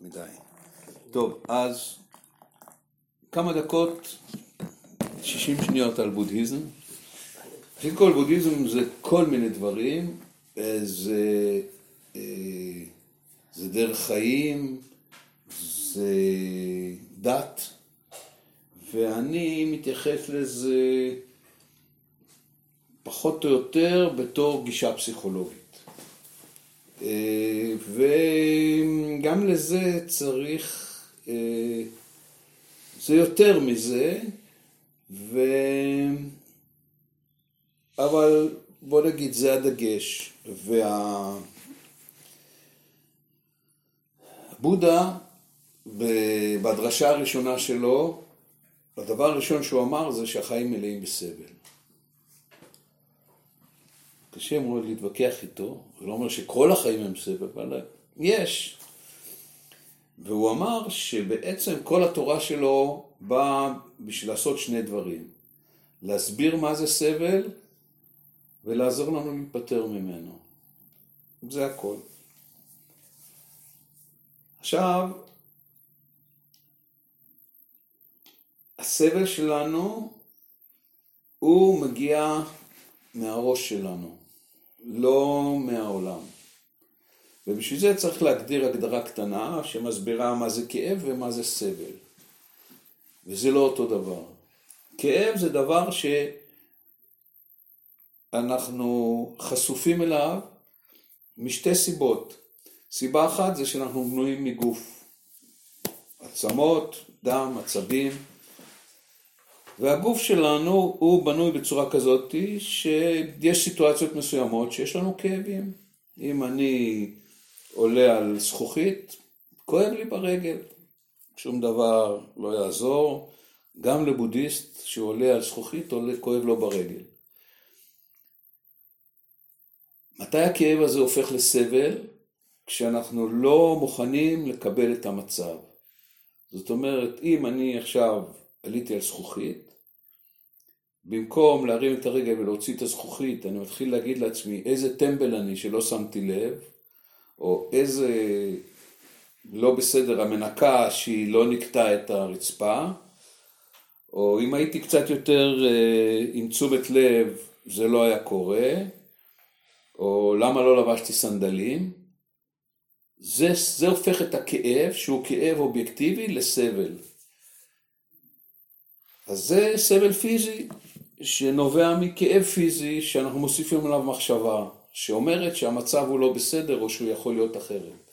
מדי. טוב, אז כמה דקות, 60 שניות על בודהיזם. ראשית כל, בודהיזם זה כל מיני דברים, זה, אה, זה דרך חיים, זה דת, ואני מתייחס לזה פחות או יותר בתור גישה פסיכולוגית. אה, וגם לזה צריך, אה, זה יותר מזה, ו... אבל בוא נגיד זה הדגש. והבודה בדרשה הראשונה שלו, הדבר הראשון שהוא אמר זה שהחיים מלאים בסבל. קשה מאוד להתווכח איתו, זה לא אומר שכל החיים הם סבל, אבל יש. והוא אמר שבעצם כל התורה שלו באה בשביל לעשות שני דברים. להסביר מה זה סבל ולעזור לנו להיפטר ממנו. זה הכל. עכשיו, הסבל שלנו הוא מגיע מהראש שלנו. לא מהעולם. ובשביל זה צריך להגדיר הגדרה קטנה שמסבירה מה זה כאב ומה זה סבל. וזה לא אותו דבר. כאב זה דבר שאנחנו חשופים אליו משתי סיבות. סיבה אחת זה שאנחנו בנויים מגוף. עצמות, דם, עצבים. והגוף שלנו הוא בנוי בצורה כזאת שיש סיטואציות מסוימות שיש לנו כאבים. אם אני עולה על זכוכית, כואב לי ברגל, שום דבר לא יעזור, גם לבודהיסט שעולה על זכוכית עולה, כואב לו ברגל. מתי הכאב הזה הופך לסבל? כשאנחנו לא מוכנים לקבל את המצב. זאת אומרת, אם אני עכשיו עליתי על זכוכית, במקום להרים את הרגל ולהוציא את הזכוכית, אני מתחיל להגיד לעצמי איזה טמבל אני שלא שמתי לב, או איזה לא בסדר המנקה שהיא לא נקטה את הרצפה, או אם הייתי קצת יותר אה, עם תשומת לב זה לא היה קורה, או למה לא לבשתי סנדלים, זה, זה הופך את הכאב, שהוא כאב אובייקטיבי, לסבל. אז זה סבל פיזי שנובע מכאב פיזי שאנחנו מוסיפים עליו מחשבה, שאומרת שהמצב הוא לא בסדר או שהוא יכול להיות אחרת.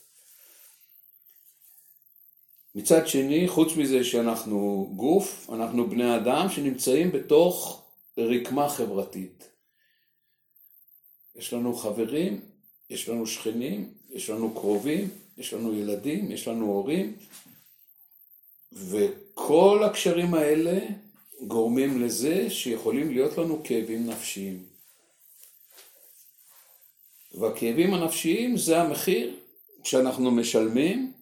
מצד שני, חוץ מזה שאנחנו גוף, אנחנו בני אדם שנמצאים בתוך רקמה חברתית. יש לנו חברים, יש לנו שכנים, יש לנו קרובים, יש לנו ילדים, יש לנו הורים, וכל הקשרים האלה גורמים לזה שיכולים להיות לנו כאבים נפשיים. והכאבים הנפשיים זה המחיר שאנחנו משלמים,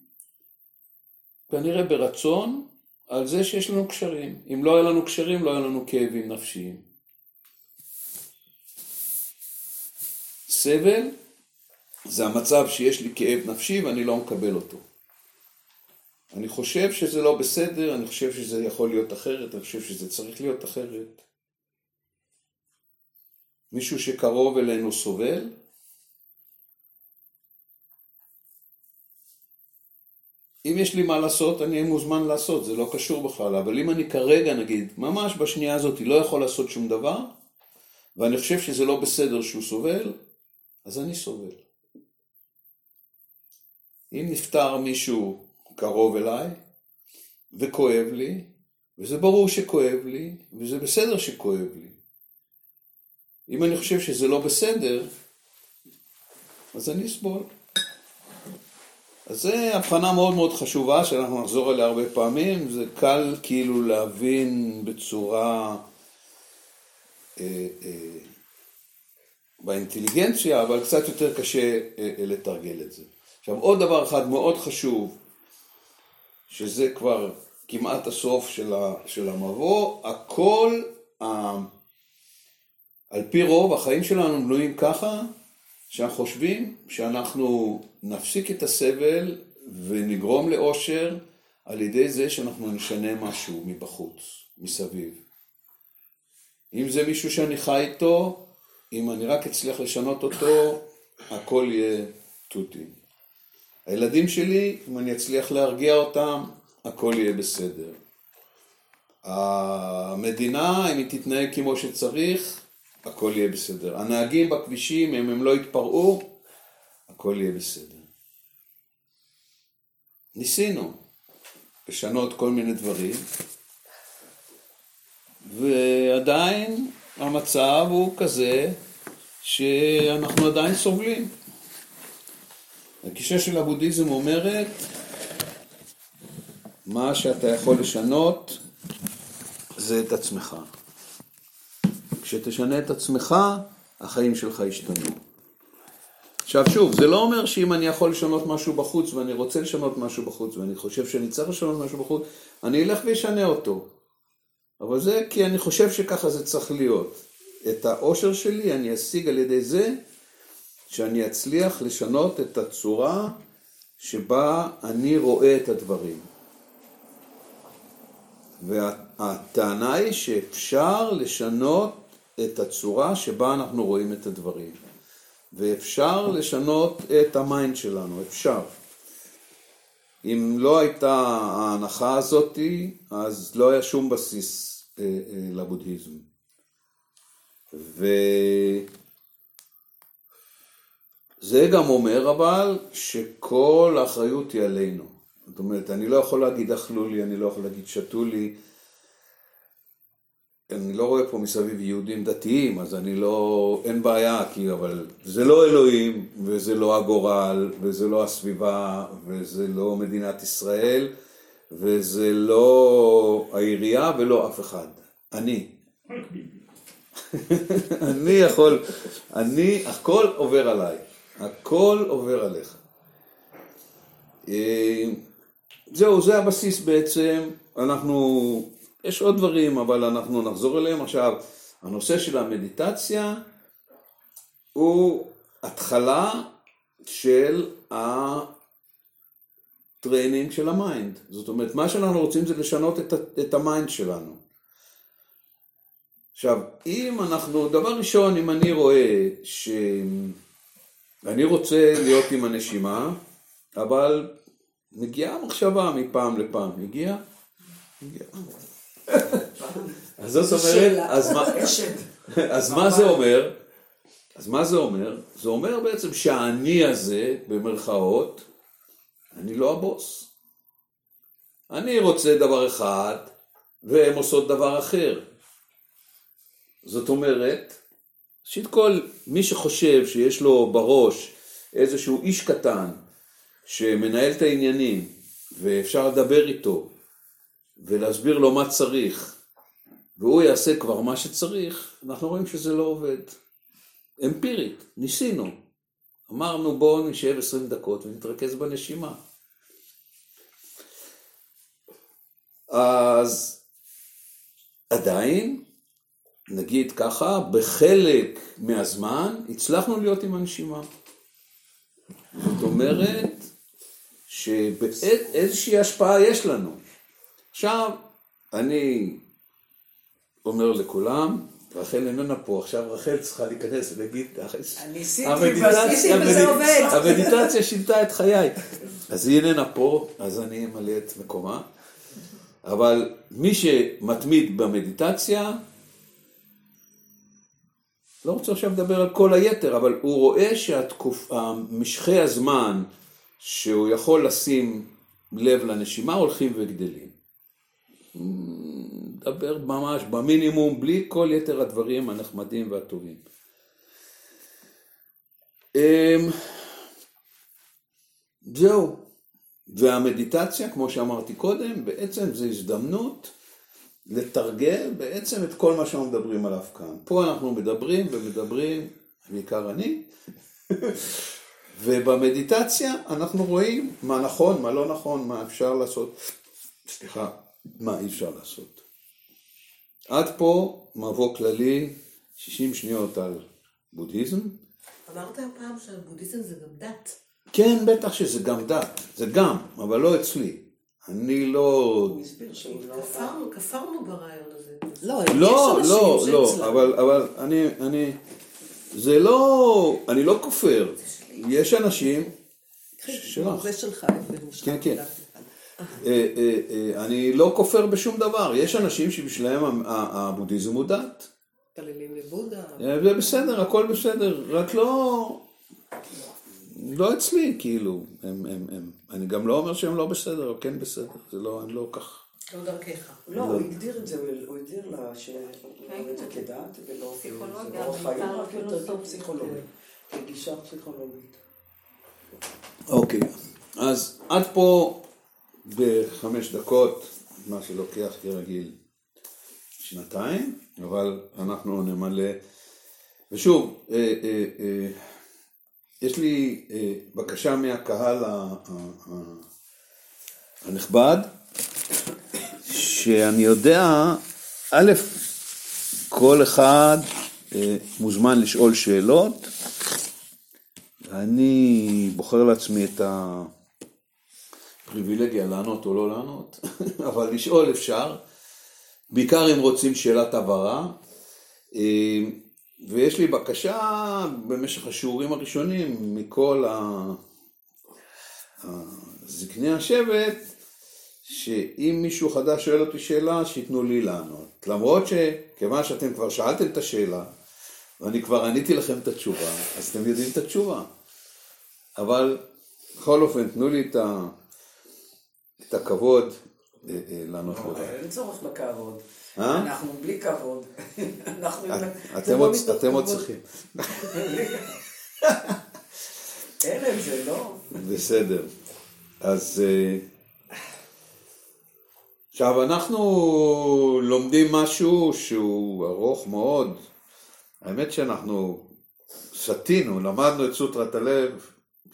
כנראה ברצון, על זה שיש לנו קשרים. אם לא היה לנו קשרים, לא היה לנו כאבים נפשיים. סבל זה המצב שיש לי כאב נפשי ואני לא מקבל אותו. אני חושב שזה לא בסדר, אני חושב שזה יכול להיות אחרת, אני חושב שזה צריך להיות אחרת. מישהו שקרוב אלינו סובל? אם יש לי מה לעשות, אני מוזמן לעשות, זה לא קשור בכלל, אבל אם אני כרגע, נגיד, ממש בשנייה הזאת לא יכול לעשות שום דבר, ואני חושב שזה לא בסדר שהוא סובל, אז אני סובל. אם נפטר מישהו קרוב אליי, וכואב לי, וזה ברור שכואב לי, וזה בסדר שכואב לי. אם אני חושב שזה לא בסדר, אז אני אסבול. אז זו הבחנה מאוד מאוד חשובה שאנחנו נחזור אליה הרבה פעמים, זה קל כאילו להבין בצורה אה, אה, באינטליגנציה, אבל קצת יותר קשה אה, אה, לתרגל את זה. עכשיו עוד דבר אחד מאוד חשוב שזה כבר כמעט הסוף של, ה, של המבוא, הכל, ה, על פי רוב החיים שלנו בנויים ככה, שאנחנו חושבים שאנחנו נפסיק את הסבל ונגרום לאושר על ידי זה שאנחנו נשנה משהו מבחוץ, מסביב. אם זה מישהו שאני חי איתו, אם אני רק אצליח לשנות אותו, הכל יהיה תותי. הילדים שלי, אם אני אצליח להרגיע אותם, הכל יהיה בסדר. המדינה, אם היא תתנהג כמו שצריך, הכל יהיה בסדר. הנהגים בכבישים, אם הם לא יתפרעו, הכל יהיה בסדר. ניסינו לשנות כל מיני דברים, ועדיין המצב הוא כזה שאנחנו עדיין סובלים. הגישה של הבודהיזם אומרת, מה שאתה יכול לשנות זה את עצמך. כשתשנה את עצמך, החיים שלך ישתנו. עכשיו שוב, זה לא אומר שאם אני יכול לשנות משהו בחוץ ואני רוצה לשנות משהו בחוץ ואני חושב שאני צריך לשנות משהו בחוץ, אני אלך ואשנה אותו. אבל זה כי אני חושב שככה זה צריך להיות. את העושר שלי אני אשיג על ידי זה שאני אצליח לשנות את הצורה שבה אני רואה את הדברים. והטענה היא שאפשר לשנות את הצורה שבה אנחנו רואים את הדברים. ואפשר לשנות את ה mind שלנו, אפשר. אם לא הייתה ההנחה הזאתי, אז לא היה שום בסיס אה, אה, לבודהיזם. וזה גם אומר אבל שכל האחריות היא עלינו. זאת אומרת, אני לא יכול להגיד אכלו לי, אני לא יכול להגיד שתו לי. אני לא רואה פה מסביב יהודים דתיים, אז אני לא, אין בעיה, כי אבל זה לא אלוהים, וזה לא הגורל, וזה לא הסביבה, וזה לא מדינת ישראל, וזה לא העירייה ולא אף אחד. אני. אני יכול, אני, הכל עובר עליי, הכל עובר עליך. אה, זהו, זה הבסיס בעצם, אנחנו, יש עוד דברים, אבל אנחנו נחזור אליהם עכשיו. הנושא של המדיטציה הוא התחלה של ה training של ה mind. זאת אומרת, מה שאנחנו רוצים זה לשנות את, ה mind שלנו. עכשיו, אם אנחנו, דבר ראשון, אם אני רואה שאני רוצה להיות עם הנשימה, אבל מגיעה מחשבה מפעם לפעם, מגיעה? מגיעה. אז זאת אומרת, אז מה, אז מה זה אומר? אז מה זה אומר? זה אומר בעצם שהאני הזה, במרכאות, אני לא הבוס. אני רוצה דבר אחד, והן עושות דבר אחר. זאת אומרת, ראשית כל, מי שחושב שיש לו בראש איזשהו איש קטן שמנהל את העניינים ואפשר לדבר איתו ולהסביר לו מה צריך והוא יעשה כבר מה שצריך, אנחנו רואים שזה לא עובד. אמפירית, ניסינו. אמרנו בואו נשב עשרים דקות ונתרכז בנשימה. אז עדיין נגיד ככה, בחלק מהזמן הצלחנו להיות עם הנשימה. זאת אומרת שבאיזושהי השפעה יש לנו. עכשיו, אני אומר לכולם, רחל איננה פה, עכשיו רחל צריכה להיכנס ולהגיד, המדיטציה שינתה את חיי. אז היא איננה פה, אז אני אמלא את מקומה. אבל מי שמתמיד במדיטציה, לא רוצה עכשיו לדבר על כל היתר, אבל הוא רואה שמשכי הזמן שהוא יכול לשים לב לנשימה הולכים וגדלים. מדבר ממש במינימום, בלי כל יתר הדברים הנחמדים והטובים. אמ, זהו. והמדיטציה, כמו שאמרתי קודם, בעצם זו הזדמנות לתרגל בעצם את כל מה שאנחנו מדברים עליו כאן. פה אנחנו מדברים ומדברים, בעיקר אני, ובמדיטציה אנחנו רואים מה נכון, מה לא נכון, מה אפשר לעשות, סליחה, מה אי אפשר לעשות. עד פה מבוא כללי, 60 שניות על בודהיזם. אמרת פעם שבודהיזם זה גם דת. כן, בטח שזה גם דת, זה גם, אבל לא אצלי. אני לא... לא... כפרנו, כפרנו ברעיון הזה. לא, לא, לא, לא, שאצלם. אבל, אבל אני, אני, זה לא, אני לא כופר. יש אנשים, שלך. זה שלך, כן, כן. אה, אה, אה, אני לא כופר בשום דבר. יש אנשים ה- הבודהיזם הוא דת. מתפללים לבודה. זה בסדר, הכל בסדר, רק לא... לא אצלי, כאילו. הם, הם, הם, אני גם לא אומר שהם לא בסדר, או כן בסדר. זה לא, אני לא כך... לא דרכך. לא, הוא הגדיר את זה, הוא- הגדיר לה שהוא רואה את זה כדת, ולא פסיכולוגיה, רק יותר. פסיכולוגית. כגישה פסיכולוגית. אוקיי, אז עד פה בחמש דקות, מה שלוקח כרגיל שנתיים, אבל אנחנו נמלא. ושוב, אה, אה, אה, יש לי אה, בקשה מהקהל ה- ה- הנכבד, שאני יודע, א', כל אחד אה, מוזמן לשאול שאלות. אני בוחר לעצמי את הפריבילגיה לענות או לא לענות, אבל לשאול אפשר, בעיקר אם רוצים שאלת הבהרה. אה, ויש לי בקשה במשך השיעורים הראשונים מכל ה- זקני השבט, שאם מישהו חדש שואל אותי שאלה, שייתנו לי לענות. למרות שכיוון שאתם כבר שאלתם את השאלה, ואני כבר עניתי לכם את התשובה, אז אתם יודעים את התשובה. אבל בכל אופן, תנו לי את, ה... את הכבוד אה, אה, לענות לך. אין צורך בכבוד. אה? אנחנו בלי כבוד. אתם לא עוד- אתם עוד. צריכים. אין את זה, לא? בסדר. אז אה, עכשיו אנחנו לומדים משהו שהוא ארוך מאוד. האמת שאנחנו סטינו, למדנו את סוטרת הלב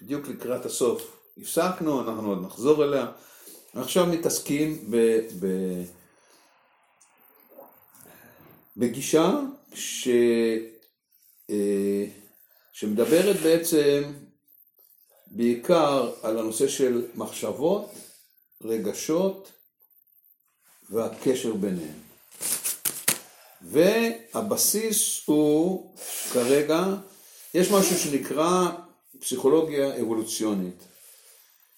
בדיוק לקראת הסוף. הפסקנו, אנחנו עוד נחזור אליה. עכשיו מתעסקים ב, ב, בגישה ש, אה, שמדברת בעצם בעיקר על הנושא של מחשבות, רגשות והקשר ביניהם. והבסיס הוא כרגע, יש משהו שנקרא פסיכולוגיה אבולוציונית,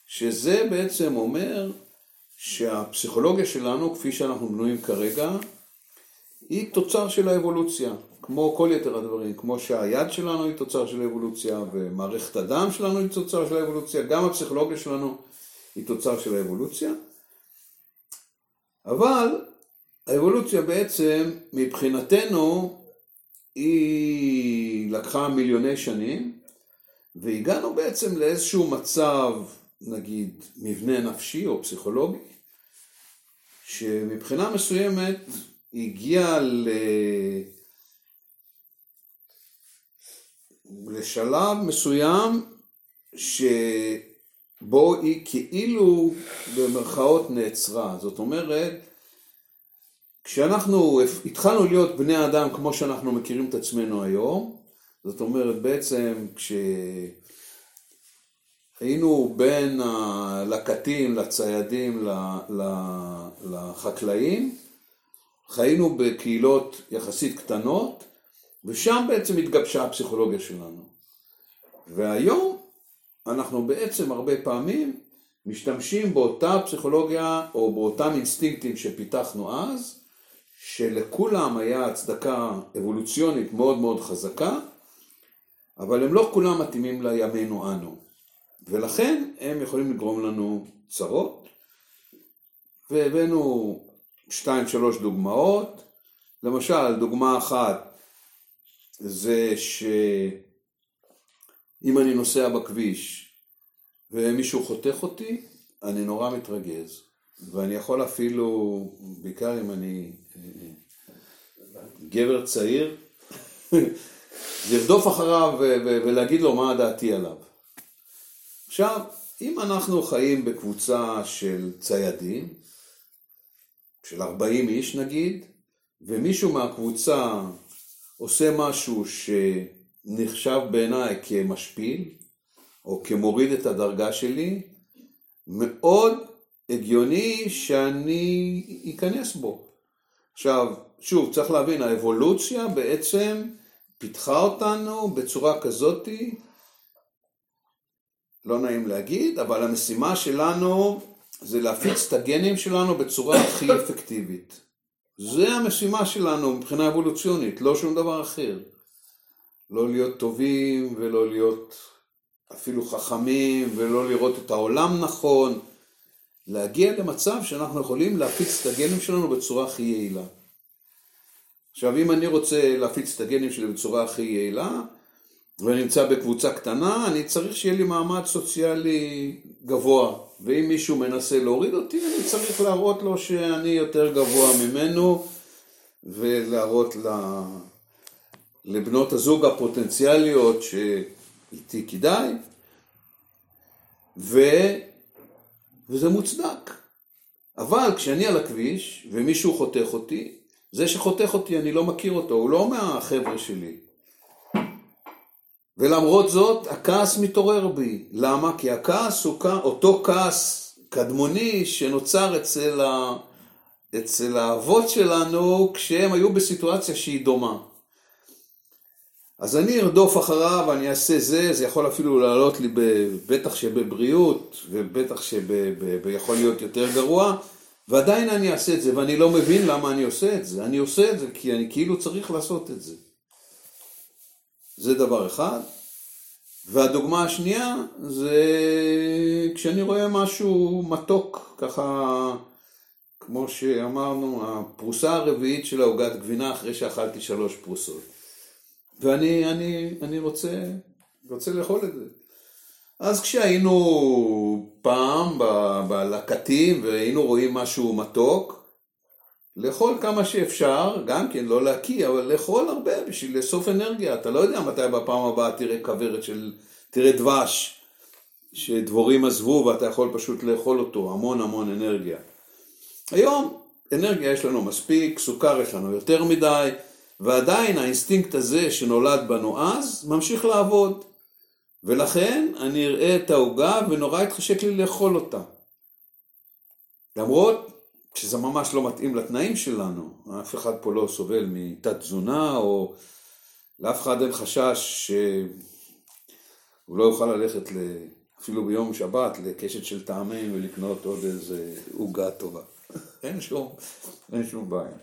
שזה בעצם אומר שהפסיכולוגיה שלנו, כפי שאנחנו בנויים כרגע, היא תוצר של האבולוציה, כמו כל יתר הדברים, כמו שהיד שלנו היא תוצר של האבולוציה, ומערכת הדם שלנו היא תוצר של האבולוציה, גם הפסיכולוגיה שלנו היא תוצר של האבולוציה, אבל האבולוציה בעצם, מבחינתנו, היא לקחה מיליוני שנים, והגענו בעצם לאיזשהו מצב, נגיד, מבנה נפשי או פסיכולוגי, שמבחינה מסוימת הגיע ל... לשלב מסוים שבו היא כאילו במרכאות נעצרה. זאת אומרת, כשאנחנו התחלנו להיות בני אדם כמו שאנחנו מכירים את עצמנו היום, זאת אומרת בעצם כשהיינו בין הלקטים, לציידים, לחקלאים, חיינו בקהילות יחסית קטנות, ושם בעצם התגבשה הפסיכולוגיה שלנו. והיום אנחנו בעצם הרבה פעמים משתמשים באותה פסיכולוגיה או באותם אינסטינקטים שפיתחנו אז, שלכולם היה הצדקה אבולוציונית מאוד מאוד חזקה, אבל הם לא כולם מתאימים לימינו אנו. ולכן הם יכולים לגרום לנו צרות, והבאנו שתיים שלוש דוגמאות. למשל, דוגמה אחת זה שאם אני נוסע בכביש ומישהו חותך אותי, אני נורא מתרגז. ואני יכול אפילו, בעיקר אם אני אה, גבר צעיר, לרדוף אחריו ולהגיד לו מה דעתי עליו. עכשיו, אם אנחנו חיים בקבוצה של ציידים, של 40 איש נגיד, ומישהו מהקבוצה עושה משהו שנחשב בעיניי כמשפיל, או כמוריד את הדרגה שלי, מאוד הגיוני שאני אכנס בו. עכשיו, שוב, צריך להבין, האבולוציה בעצם פיתחה אותנו בצורה כזאתי, לא נעים להגיד, אבל המשימה שלנו זה להפיץ את הגנים שלנו בצורה הכי אפקטיבית. זה המשימה שלנו מבחינה אבולוציונית, לא שום דבר אחר. לא להיות טובים ולא להיות אפילו חכמים ולא לראות את העולם נכון. להגיע למצב שאנחנו יכולים להפיץ את הגנים שלנו בצורה הכי יעילה. עכשיו, אם אני רוצה להפיץ את הגנים שלי בצורה הכי יעילה, ואני נמצא בקבוצה קטנה, אני צריך שיהיה לי מעמד סוציאלי גבוה. ואם מישהו מנסה להוריד אותי, אני צריך להראות לו שאני יותר גבוה ממנו, ולהראות. לבנות הזוג הפוטנציאליות שאיתי כדאי, ו... וזה מוצדק. אבל כשאני על הכביש ומישהו חותך אותי, זה שחותך אותי אני לא מכיר אותו, הוא לא מהחבר'ה שלי. ולמרות זאת, הכעס מתעורר בי. למה? כי הכעס הוא אותו כעס קדמוני שנוצר אצל, ה... אצל האבות שלנו כשהם היו בסיטואציה שהיא דומה. אז אני ארדוף אחריו, אני אעשה זה, זה יכול אפילו לעלות לי בטח שבבריאות, ובטח שיכול להיות יותר גרוע, ועדיין אני אעשה את זה, ואני לא מבין למה אני עושה את זה. אני עושה את זה כי אני כאילו צריך לעשות את זה. זה דבר אחד. והדוגמה השנייה זה כשאני רואה משהו מתוק, ככה, כמו שאמרנו, הפרוסה הרביעית של העוגת גבינה אחרי שאכלתי שלוש פרוסות. ואני אני, אני רוצה, רוצה לאכול את זה. אז כשהיינו פעם בלקטים והיינו רואים משהו מתוק, לאכול כמה שאפשר, גם כן לא להקיא, אבל לאכול הרבה בשביל לאסוף אנרגיה. אתה לא יודע מתי בפעם הבאה תראה כוורת של, תראה דבש שדבורים עזבו ואתה יכול פשוט לאכול אותו, המון המון אנרגיה. היום אנרגיה יש לנו מספיק, סוכר יש לנו יותר מדי, ועדיין האינסטינקט הזה שנולד בנו אז, ממשיך לעבוד. ולכן אני אראה את העוגה ונורא יתחשק לי לאכול אותה. למרות שזה ממש לא מתאים לתנאים שלנו, אף אחד פה לא סובל מתת תזונה, או לאף אחד אין חשש שהוא לא יוכל ללכת אפילו ביום שבת לקשת של טעמים ולקנות עוד איזה עוגה טובה. אין שום, אין שום בעיה.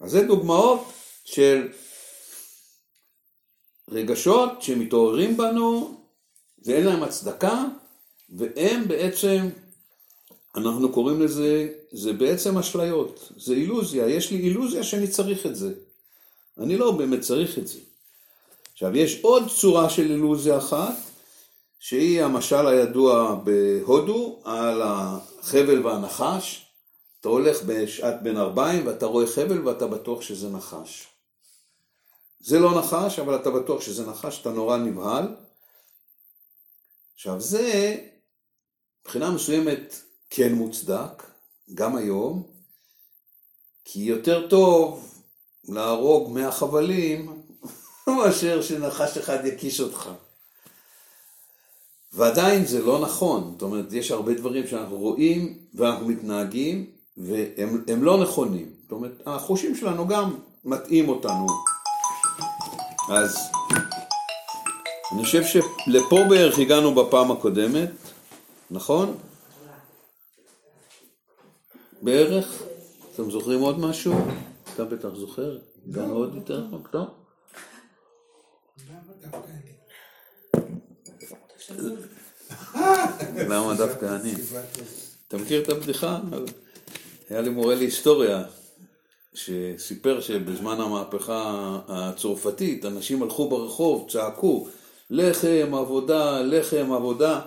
אז זה דוגמאות של רגשות שמתעוררים בנו ואין להם הצדקה והם בעצם אנחנו קוראים לזה, זה בעצם אשליות, זה אילוזיה, יש לי אילוזיה שאני צריך את זה. אני לא באמת צריך את זה. עכשיו, יש עוד צורה של אילוזיה אחת, שהיא המשל הידוע בהודו על החבל והנחש. אתה הולך בשעת בין ארבעים ואתה רואה חבל ואתה בטוח שזה נחש. זה לא נחש, אבל אתה בטוח שזה נחש, אתה נורא נבהל. עכשיו זה, מבחינה מסוימת, כן מוצדק, גם היום, כי יותר טוב להרוג מאה חבלים מאשר שנחש אחד יקיש אותך. ועדיין זה לא נכון, זאת אומרת, יש הרבה דברים שאנחנו רואים ואנחנו מתנהגים והם לא נכונים. זאת אומרת, החושים שלנו גם מטעים אותנו. אז אני חושב שלפה בערך הגענו בפעם הקודמת, נכון? בערך? אתם זוכרים עוד משהו? אתה בטח זוכר? גם עוד יותר מוקדם? למה דווקא אני? אתה מכיר את הבדיחה? היה לי מורה להיסטוריה שסיפר שבזמן המהפכה הצרפתית אנשים הלכו ברחוב, צעקו לחם, עבודה, לחם, עבודה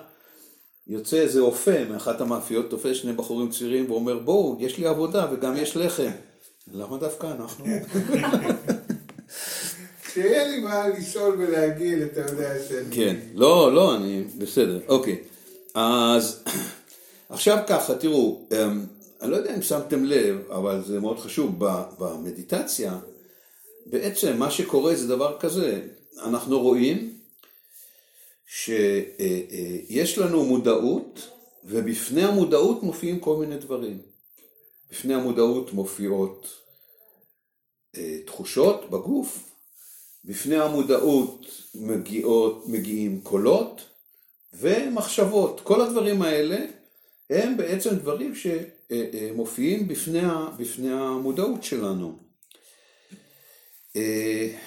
יוצא איזה אופה מאחת המאפיות, תופס שני בחורים צעירים ואומר בואו, יש לי עבודה וגם יש לחם. למה דווקא אנחנו? שיהיה לי מה לשאול ולהגיד, אתה יודע שאני... כן, לא, לא, אני בסדר, אוקיי. אז עכשיו ככה, תראו, אמ, אני לא יודע אם שמתם לב, אבל זה מאוד חשוב, במדיטציה, בעצם מה שקורה זה דבר כזה, אנחנו רואים שיש לנו מודעות, ובפני המודעות מופיעים כל מיני דברים. בפני המודעות מופיעות אה, תחושות בגוף, בפני המודעות מגיעות, מגיעים קולות ומחשבות. כל הדברים האלה הם בעצם דברים שמופיעים בפני, בפני המודעות שלנו. אה,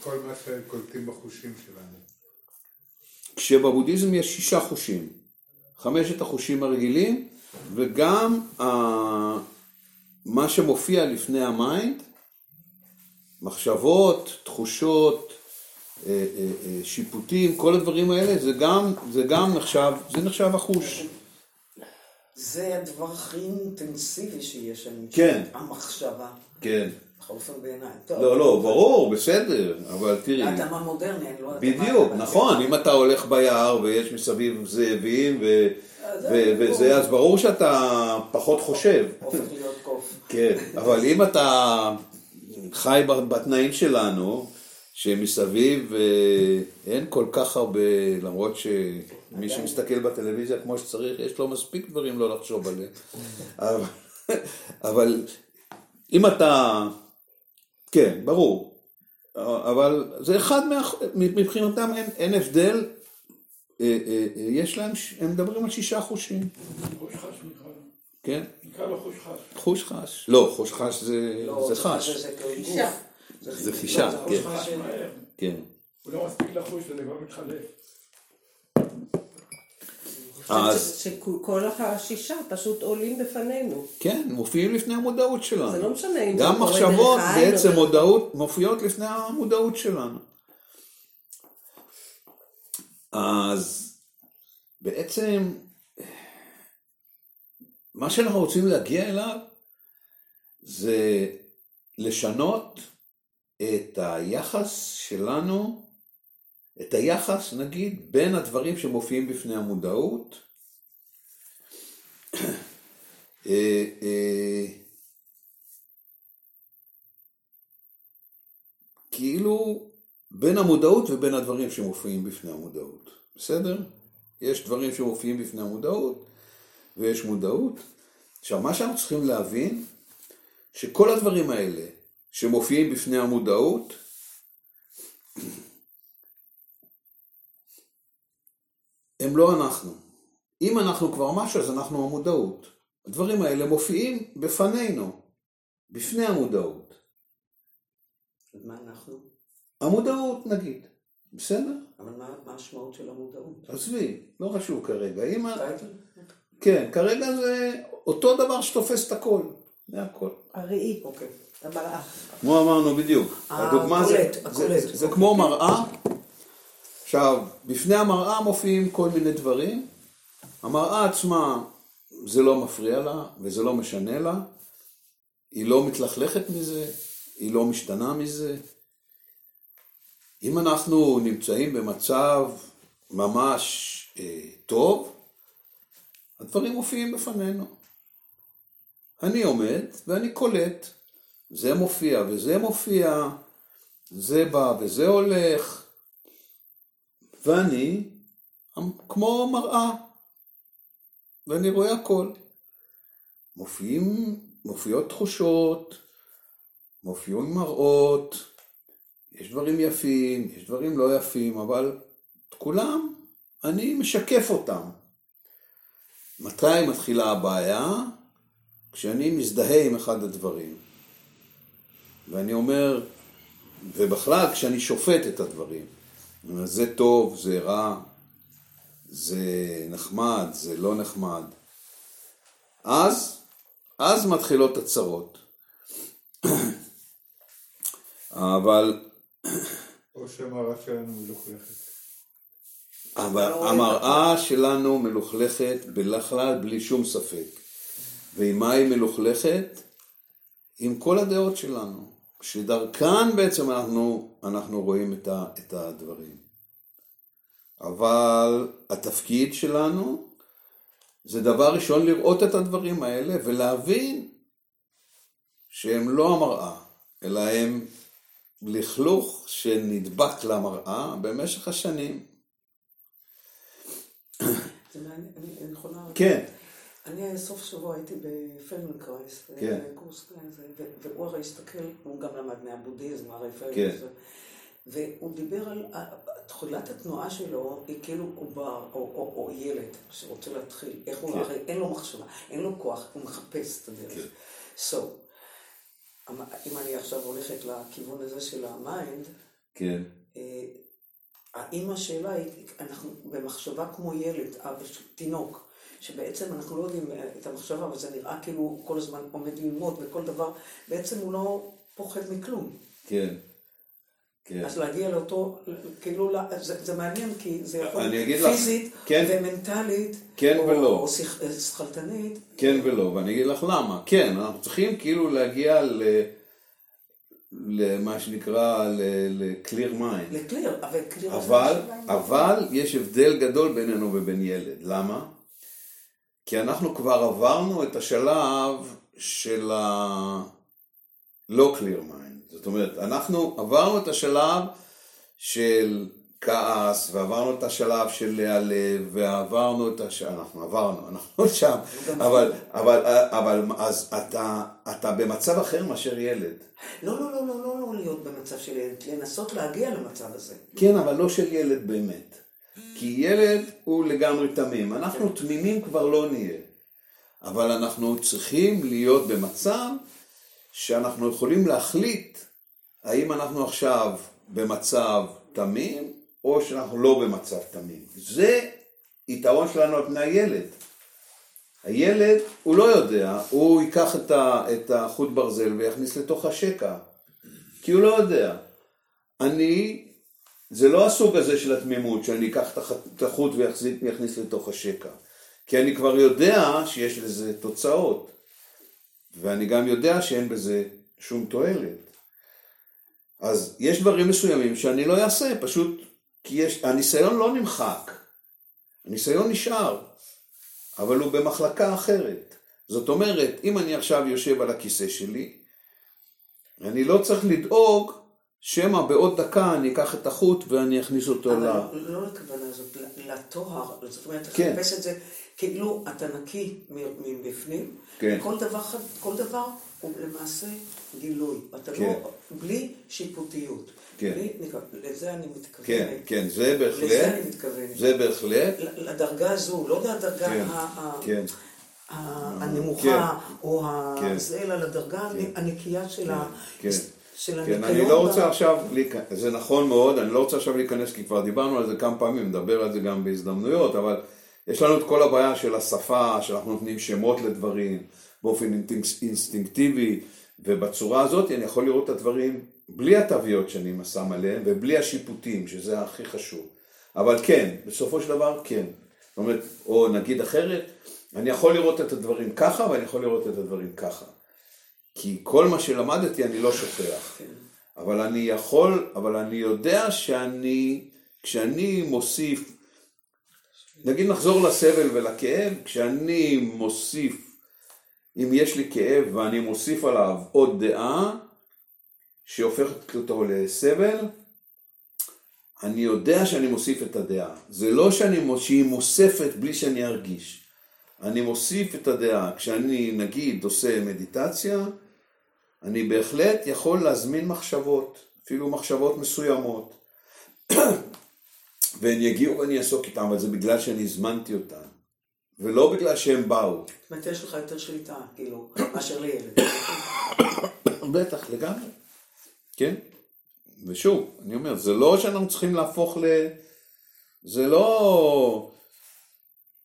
כל מה שקולטים בחושים שלנו. כשבבודהיזם יש שישה חושים, חמשת החושים הרגילים וגם ה... מה שמופיע לפני ה mind, מחשבות, תחושות, אה, אה, אה, שיפוטים, כל הדברים האלה, זה גם, זה גם נחשב, זה נחשב החוש. זה הדבר הכי אינטנסיבי שיש שם. כן. המחשבה. כן. בכל אופן בעיניי. לא, לא, ברור, בסדר, אבל תראי. האדם המודרני, אני לא יודעת. בדיוק, נכון, אם אתה הולך ביער ויש מסביב זאבים. וזה, אז ברור שאתה פחות חושב. הופך להיות קוף. כן, אבל אם אתה חי בתנאים שלנו, שמסביב אה, אין כל כך הרבה, למרות שמי שמסתכל בטלוויזיה כמו שצריך, יש לו מספיק דברים לא לחשוב עליהם. אבל אם אתה, כן, ברור, אבל זה אחד מה... מבחינתם אין, אין הבדל, יש להם, הם מדברים על שישה חושים, חוש חש נקרא לו. כן? נקרא לו חוש חש. חוש חש. לא, חוש חש זה, לא, זה זה- חש. זה. חישה. זה חישה, זה כן. כן. הוא לא מספיק לחוש וזה כבר מתחלף. אז, שכל השישה פשוט עולים בפנינו. כן, מופיעים לפני המודעות שלנו. זה לא משנה אם זה גם קורה מחשבות דרך העין או בעצם דרך- מודעות, מופיעות לפני המודעות שלנו. אז בעצם, מה שאנחנו רוצים להגיע אליו זה לשנות את היחס שלנו, את היחס נגיד בין הדברים שמופיעים בפני המודעות, אה, אה, כאילו בין המודעות ובין הדברים שמופיעים בפני המודעות, בסדר? יש דברים שמופיעים בפני המודעות ויש מודעות. עכשיו, מה שאנחנו צריכים להבין, שכל הדברים האלה שמופיעים בפני המודעות, הם לא אנחנו. אם אנחנו כבר משהו, אז אנחנו המודעות. הדברים האלה מופיעים בפנינו, בפני המודעות. אז מה אנחנו? המודעות נגיד, בסדר? אבל מה מה המשמעות של המודעות? עזבי, לא חשוב כרגע. אם... כן, כרגע זה אותו דבר שתופס את הכל. זה הכל. הראי, אוקיי. המראה. כמו אמרנו בדיוק. אה, הדוגמה זה, הקולט, זה, הקולט. זה, זה כמו מראה. עכשיו, בפני המראה מופיעים כל מיני דברים. המראה עצמה, זה לא מפריע לה וזה לא משנה לה. היא לא מתלכלכת מזה, היא לא משתנה מזה. אם אנחנו נמצאים במצב ממש אה, טוב, הדברים מופיעים בפנינו. אני עומד ואני קולט, זה מופיע וזה מופיע, זה בא וזה הולך, ואני כמו מראה, ואני רואה הכל. מופיעים, מופיעות תחושות, מופיעים מראות, יש דברים יפים, יש דברים לא יפים, אבל את כולם אני משקף אותם. מתי מתחילה הבעיה? כשאני מזדהה עם אחד הדברים. ואני אומר, ובכלל כשאני שופט את הדברים. זה טוב, זה רע, זה נחמד, זה לא נחמד. אז, אז מתחילות הצרות. אבל או שהמראה שלנו מלוכלכת. אבל לא המראה שלנו מלוכלכת בכלל בלי שום ספק. ועם מה היא מלוכלכת? עם כל הדעות שלנו, שדרכן בעצם אנחנו, אנחנו רואים את, ה, את הדברים. אבל התפקיד שלנו זה דבר ראשון לראות את הדברים האלה ולהבין שהם לא המראה, אלא הם לכלוך שנדבק למראה במשך השנים. כן, אני סוף שבוע הייתי בפלדנקרייז, כן. קורס כזה, והוא הרי הסתכל, הוא גם למד מהבודהיזם, הרי כן. פלדנקרייז, והוא דיבר על תחילת התנועה שלו, היא כאילו עובר, או, או, או ילד שרוצה להתחיל, איך הוא, כן. הרי אין לו מחשבה, אין לו כוח, הוא מחפש את הדרך. כן. So, אם אני עכשיו הולכת לכיוון הזה של ה mind, כן, אה, האם השאלה היא, אנחנו במחשבה כמו ילד, אבא תינוק, שבעצם אנחנו לא יודעים אה, את המחשבה, אבל זה נראה כאילו הוא כל הזמן עומד ללמוד וכל דבר, בעצם הוא לא פוחד מכלום. כן, כן. אז להגיע לאותו, כאילו, לא- זה, זה מעניין, כי זה יכול אני אגיד לך, פיזית כן. ומנטלית, כן או, ולא. או אה, שכלתנית, כן ולא, ואני אגיד לך למה. כן, אנחנו צריכים כאילו להגיע ל... למה שנקרא ל-clear mind. לקליר, אבל קליר... אבל, אבל יש הבדל גדול בינינו ובין ילד. למה? כי אנחנו כבר עברנו את השלב של ה... לא clear mind. זאת אומרת, אנחנו עברנו את השלב של כעס, ועברנו את השלב של להיעלב, ועברנו את השלב, אנחנו עברנו, אנחנו שם, אבל, אבל, אבל, אז אתה, אתה במצב אחר מאשר ילד. לא, לא, לא, לא, לא להיות במצב של ילד, לנסות להגיע למצב הזה. כן, אבל לא של ילד באמת. כי ילד הוא לגמרי תמים. אנחנו תמימים כבר לא נהיה. אבל אנחנו צריכים להיות במצב שאנחנו יכולים להחליט האם אנחנו עכשיו במצב תמים, או שאנחנו לא במצב תמים. זה יתרון שלנו על פני הילד. הילד, הוא לא יודע, הוא ייקח את, את החוט ברזל ויכניס לתוך השקע. כי הוא לא יודע. אני, זה לא הסוג הזה של התמימות, שאני אקח את הח- את החוט ויכניס לתוך השקע. כי אני כבר יודע שיש לזה תוצאות. ואני גם יודע שאין בזה שום תועלת. אז יש דברים מסוימים שאני לא אעשה, פשוט כי יש, הניסיון לא נמחק. הניסיון נשאר, אבל הוא במחלקה אחרת. זאת אומרת, אם אני עכשיו יושב על הכיסא שלי, אני לא צריך לדאוג שמא בעוד דקה אני אקח את החוט ואני אכניס אותו אבל ל... לא- לא לכוונה הזאת, ל- לטוהר, זאת אומרת, כן. לחפש את זה כאילו אתה נקי מבפנים, כן. כל דבר, כל דבר הוא למעשה גילוי, אתה כן. לא, בלי שיפוטיות, כן. בלי, לזה אני מתכוונת, כן, כן, זה לזה בהחלט, אני מתכוונת, זה בהחלט, לדרגה הזו, לא לדרגה כן, ה- כן, הנמוכה, או כן. הזה, אלא לדרגה הנקייה של ה- כן. של כן, הניקיון. אני לא רוצה עכשיו, זה נכון מאוד, אני לא רוצה עכשיו להיכנס, כי כבר דיברנו על זה כמה פעמים, נדבר על זה גם בהזדמנויות, אבל יש לנו את כל הבעיה של השפה, שאנחנו נותנים שמות לדברים באופן אינסטינק- אינסטינקטיבי, ובצורה הזאת אני יכול לראות את הדברים בלי התוויות שאני שם עליהם, ובלי השיפוטים, שזה הכי חשוב. אבל כן, בסופו של דבר כן. זאת אומרת, או נגיד אחרת, אני יכול לראות את הדברים ככה, ואני יכול לראות את הדברים ככה. כי כל מה שלמדתי אני לא שוכח. כן. אבל אני יכול, אבל אני יודע שאני, כשאני מוסיף, נגיד נחזור לסבל ולכאב, כשאני מוסיף, אם יש לי כאב ואני מוסיף עליו עוד דעה, שהופכת אותו לסבל, אני יודע שאני מוסיף את הדעה. זה לא שאני, שהיא מוספת בלי שאני ארגיש. אני מוסיף את הדעה. כשאני נגיד עושה מדיטציה, אני בהחלט יכול להזמין מחשבות, אפילו מחשבות מסוימות. והן יגיעו ואני אעסוק איתן, אבל זה בגלל שאני הזמנתי אותן. ולא בגלל שהם באו. זאת אומרת, יש לך יותר שליטה, כאילו, מאשר לילד. בטח, לגמרי. כן? ושוב, אני אומר, זה לא שאנחנו צריכים להפוך ל... זה לא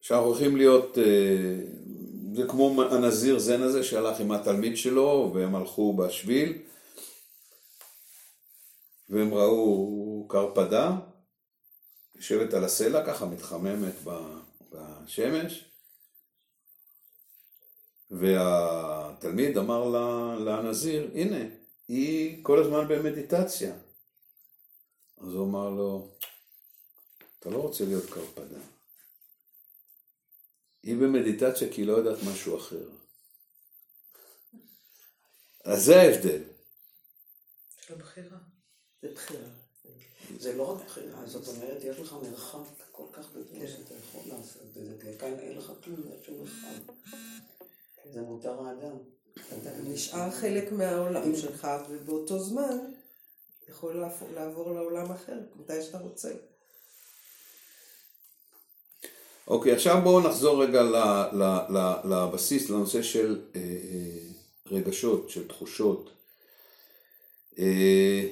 שאנחנו הולכים להיות... אה, זה כמו הנזיר זן הזה שהלך עם התלמיד שלו, והם הלכו בשביל, והם ראו קרפדה, יושבת על הסלע ככה, מתחממת בשמש, והתלמיד אמר לנזיר, הנה, היא כל הזמן במדיטציה. אז הוא אמר לו, אתה לא רוצה להיות קרפדה. היא במדיטציה כי היא לא יודעת משהו אחר. אז זה ההבדל. של הבחירה. זה בחירה. זה לא רק בחירה, זאת אומרת, יש לך מרחב כל כך גדול שאתה יכול לעשות את זה, כי כאן אין לך כלום, אין שום מרחב. זה מותר האדם. אתה נשאר חלק מהעולם שלך, ובאותו זמן יכול לעבור לעולם אחר, מתי שאתה רוצה. אוקיי, עכשיו בואו נחזור רגע לבסיס, לנושא של אה, אה, רגשות, של תחושות. אה,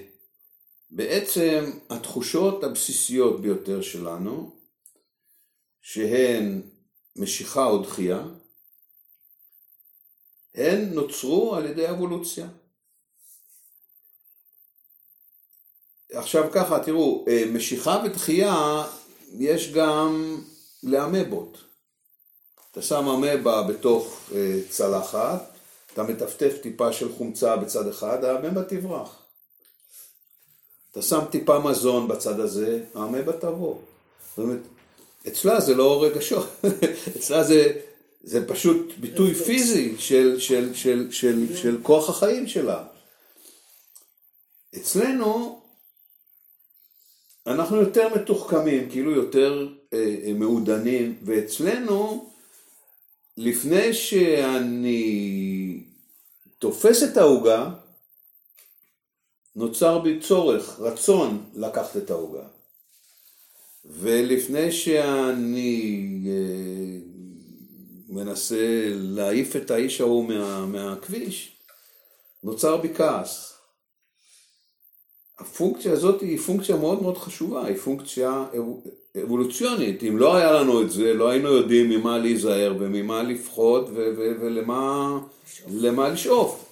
בעצם התחושות הבסיסיות ביותר שלנו, שהן משיכה או דחייה, הן נוצרו על ידי אבולוציה. עכשיו ככה, תראו, משיכה ודחייה יש גם לאמבות. אתה שם אמבה בתוך אה, צלחת, אתה מטפטף טיפה של חומצה בצד אחד, האמבה תברח. אתה שם טיפה מזון בצד הזה, האמבה תבוא. זאת אומרת, אצלה זה לא רגשות, אצלה זה, זה פשוט ביטוי פיזי של, של, של, של, של כוח החיים שלה. אצלנו אנחנו יותר מתוחכמים, כאילו יותר אה, אה, מעודנים, ואצלנו, לפני שאני תופס את העוגה, נוצר בי צורך, רצון לקחת את העוגה. ולפני שאני אה, מנסה להעיף את האיש ההוא מה, מהכביש, נוצר בי כעס. הפונקציה הזאת היא פונקציה מאוד מאוד חשובה, היא פונקציה אבולוציונית. אם לא היה לנו את זה, לא היינו יודעים ממה להיזהר וממה ו- ולמה למה לשאוף.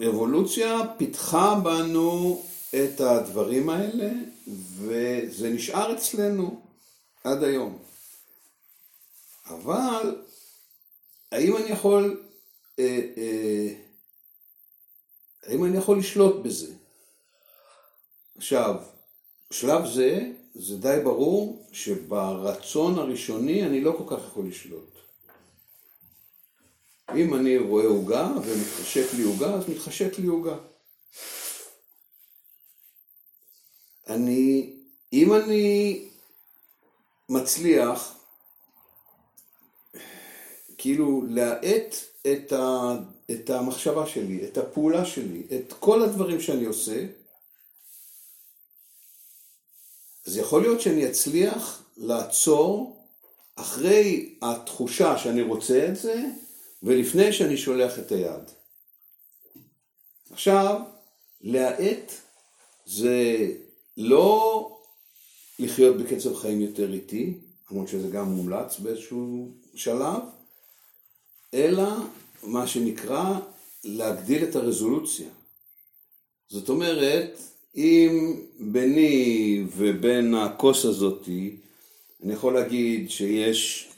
האבולוציה פיתחה בנו את הדברים האלה, וזה נשאר אצלנו עד היום. אבל האם אני יכול, אה, אה, האם אני יכול לשלוט בזה? עכשיו, בשלב זה, זה די ברור שברצון הראשוני אני לא כל כך יכול לשלוט. אם אני רואה עוגה ומתחשק לי עוגה, אז מתחשק לי עוגה. אני, אם אני מצליח כאילו להאט את, ה, את המחשבה שלי, את הפעולה שלי, את כל הדברים שאני עושה, אז יכול להיות שאני אצליח לעצור אחרי התחושה שאני רוצה את זה, ולפני שאני שולח את היד. עכשיו, להאט זה לא לחיות בקצב חיים יותר איטי, למרות שזה גם מומלץ באיזשהו שלב, אלא מה שנקרא להגדיל את הרזולוציה. זאת אומרת, אם ביני ובין הכוס הזאתי, אני יכול להגיד שיש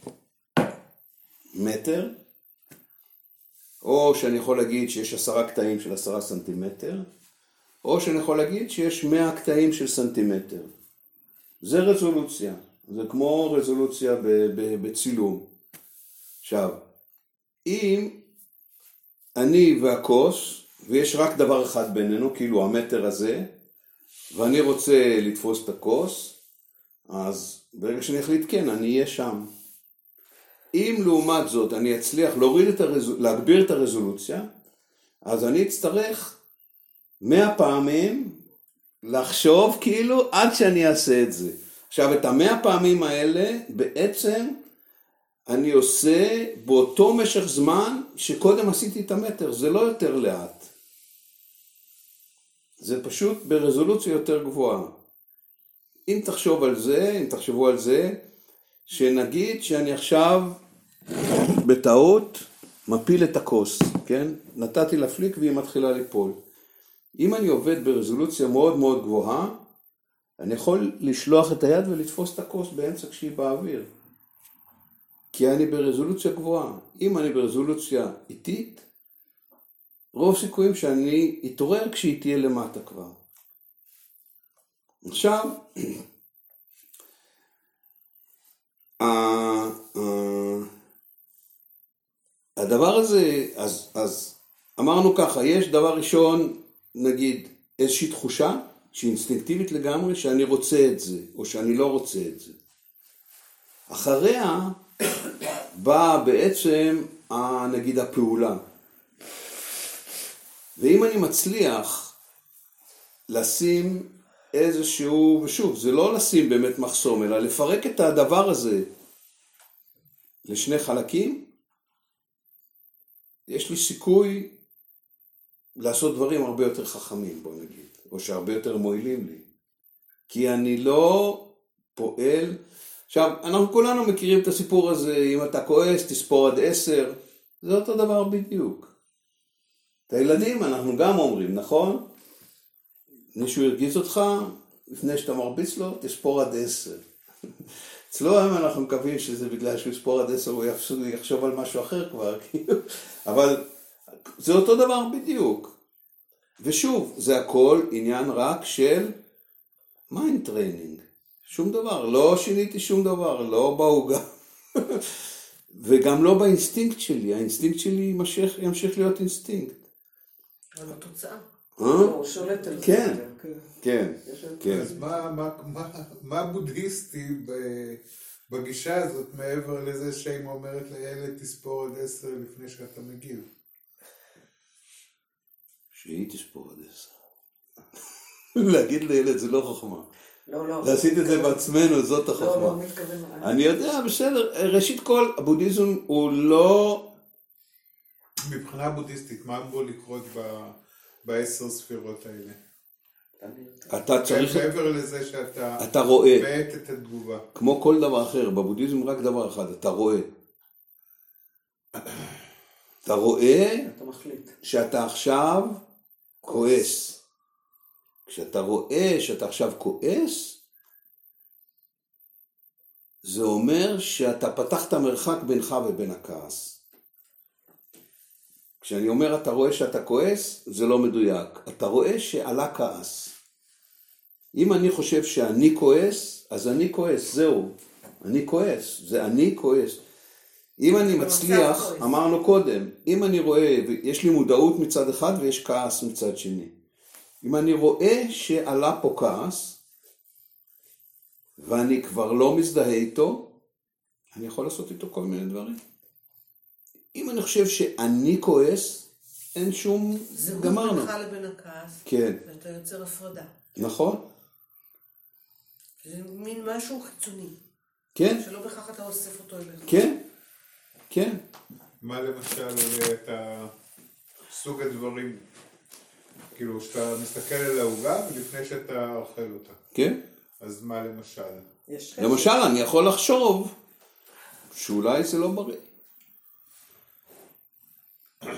מטר, או שאני יכול להגיד שיש עשרה קטעים של עשרה סנטימטר, או שאני יכול להגיד שיש מאה קטעים של סנטימטר. זה רזולוציה, זה כמו רזולוציה בצילום. עכשיו, אם אני והכוס, ויש רק דבר אחד בינינו, כאילו המטר הזה, ואני רוצה לתפוס את הכוס, אז ברגע שאני אחליט כן, אני אהיה שם. אם לעומת זאת אני אצליח להוריד את הרז... להגביר את הרזולוציה, אז אני אצטרך מאה פעמים לחשוב כאילו עד שאני אעשה את זה. עכשיו את המאה פעמים האלה בעצם אני עושה באותו משך זמן שקודם עשיתי את המטר, זה לא יותר לאט. זה פשוט ברזולוציה יותר גבוהה. אם תחשוב על זה, אם תחשבו על זה, שנגיד שאני עכשיו בטעות מפיל את הכוס, כן? נתתי לה פליק והיא מתחילה ליפול. אם אני עובד ברזולוציה מאוד מאוד גבוהה, אני יכול לשלוח את היד ולתפוס את הכוס באמצע כשהיא באוויר. כי אני ברזולוציה גבוהה. אם אני ברזולוציה איטית, רוב סיכויים שאני אתעורר כשהיא תהיה למטה כבר. עכשיו, הדבר הזה, אז, אז אמרנו ככה, יש דבר ראשון, נגיד, איזושהי תחושה שהיא אינסטינקטיבית לגמרי, שאני רוצה את זה, או שאני לא רוצה את זה. אחריה באה בעצם, נגיד, הפעולה. ואם אני מצליח לשים איזשהו, ושוב, זה לא לשים באמת מחסום, אלא לפרק את הדבר הזה לשני חלקים, יש לי סיכוי לעשות דברים הרבה יותר חכמים, בוא נגיד, או שהרבה יותר מועילים לי. כי אני לא פועל... עכשיו, אנחנו כולנו מכירים את הסיפור הזה, אם אתה כועס, תספור עד עשר, זה אותו דבר בדיוק. את הילדים אנחנו גם אומרים, נכון? מישהו הרגיז אותך, לפני שאתה מרביץ לו, תספור עד עשר. אצלו היום אנחנו מקווים שזה בגלל שהוא יספור עד עשר, הוא יחשוב, על משהו אחר כבר, כאילו. אבל זה אותו דבר בדיוק. ושוב, זה הכל עניין רק של mind training. שום דבר, לא שיניתי שום דבר, לא בעוגה. וגם לא באינסטינקט שלי, האינסטינקט שלי ימשך, ימשיך להיות אינסטינקט. אבל התוצאה. אה? הוא שולט על זה. כן. כן, לו- כן. אז מה- מה- מה- מה בודהיסטי ב- בגישה הזאת, מעבר לזה שאמא אומרת לילד תספור עד עשר לפני שאתה מגיב? שהיא תספור עד עשר. להגיד לילד זה לא חוכמה. לא, לא. לעשות את זה בעצמנו, זאת לא, לא, החוכמה. מתכוון. אני יודע, בסדר. ראשית כל, הבודהיזם הוא לא... מבחינה בודהיסטית, מה אמור לקרות ב- בעשר ספירות האלה? אתה צריך... מעבר לזה שאתה אתה רואה, מאט את התגובה. כמו כמו כל דבר אחר, בבודהיזם רק דבר אחד, אתה רואה. אתה רואה אתה מחליט. שאתה עכשיו כועס. כשאתה רואה שאתה עכשיו כועס, זה אומר שאתה פתחת מרחק בינך ובין הכעס. כשאני אומר אתה רואה שאתה כועס, זה לא מדויק. אתה רואה שעלה כעס. אם אני חושב שאני כועס, אז אני כועס, זהו. אני כועס, זה אני כועס. אם אני מצליח. אמרנו קודם, אם אני רואה, יש לי מודעות מצד אחד ויש כעס מצד שני. אם אני רואה שעלה פה כעס, ואני כבר לא מזדהה איתו, אני יכול לעשות איתו כל מיני דברים. אם אני חושב שאני כועס, אין שום... זהות גמרנו. בינך לבין הכעס, כן, ואתה יוצר הפרדה. נכון? זה מין משהו חיצוני, כן, שלא בהכרח אתה אוסף אותו אליך. כן, כן. מה למשל אתה סוג הדברים, כאילו שאתה מסתכל על העוגה ולפני שאתה אוכל אותה, כן. אז מה למשל? למשל, אני יכול לחשוב שאולי זה לא בריא.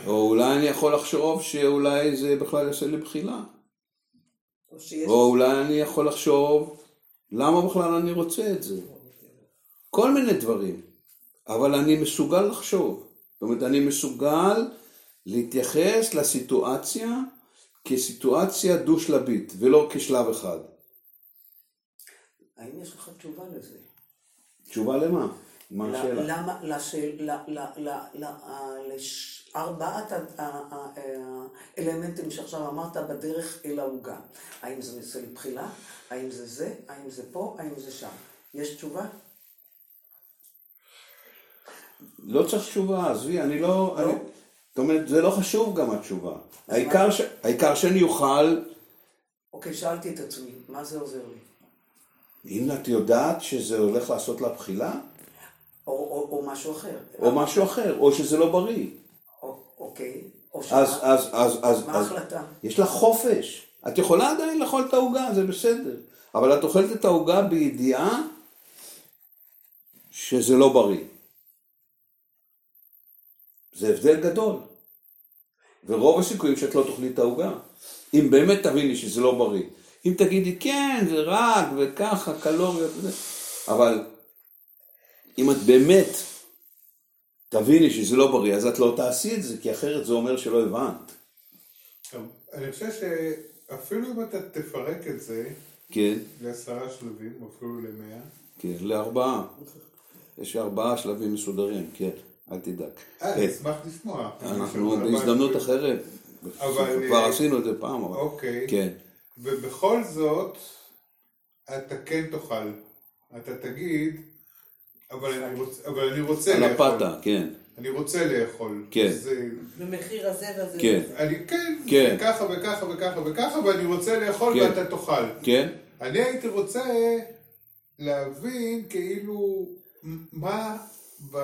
או אולי אני יכול לחשוב שאולי זה בכלל יעשה לי בחילה. או שיש... או אולי אני יכול לחשוב למה בכלל אני רוצה את זה. כל מיני דברים. אבל אני מסוגל לחשוב. זאת אומרת, אני מסוגל להתייחס לסיטואציה כסיטואציה דו-שלבית, ולא כשלב אחד. האם יש לך תשובה לזה? תשובה למה? מה השאלה? למה, לשאל, ל- ל- ל- ל- ה- לש- ארבעת ה- ה- ה- האלמנטים שעכשיו אמרת בדרך אל העוגה. האם זה נושא לבחילה? האם זה זה? האם זה פה? האם זה שם? יש תשובה? לא צריך תשובה, עזבי, אני לא... לא? זאת אומרת, זה לא חשוב גם התשובה. העיקר ש- העיקר שאני אוכל, אוקיי, שאלתי את עצמי, מה זה עוזר לי? אם את יודעת שזה הולך לעשות לה בחילה, או, או, או משהו אחר. או משהו אחר, או שזה לא בריא. או, אוקיי. או אז, שמה? אז, אז, אז, מה ההחלטה? יש לך חופש. את יכולה עדיין לאכול את העוגה, זה בסדר. אבל את אוכלת את העוגה בידיעה שזה לא בריא. זה הבדל גדול. ורוב הסיכויים שאת לא תאכלי את העוגה. אם באמת תביני שזה לא בריא. אם תגידי, כן, זה רק, וככה, קלוריות וזה, אבל אם את באמת תביני שזה לא בריא, אז את לא תעשי את זה, כי אחרת זה אומר שלא הבנת. טוב, אני חושב שאפילו אם אתה תפרק את זה כן, לעשרה שלבים, אפילו למאה, כן, לארבעה. יש ארבעה שלבים מסודרים, כן. אל תדאג. אה, כן. אשמח לשמוע. אנחנו בהזדמנות אחרת. אבל, כבר עשינו את זה פעם, אבל... אוקיי. כן. ובכל זאת, אתה כן תאכל. אתה תגיד, אבל אני רוצה, אבל אני רוצה על לאכול. הפתה, כן. אני רוצה לאכול. כן. זה, במחיר הזה והזה. כן. אני כן, כן. ככה וככה וככה וככה, ואני רוצה לאכול כן. ואתה תאכל. כן? אני הייתי רוצה להבין כאילו מה ב...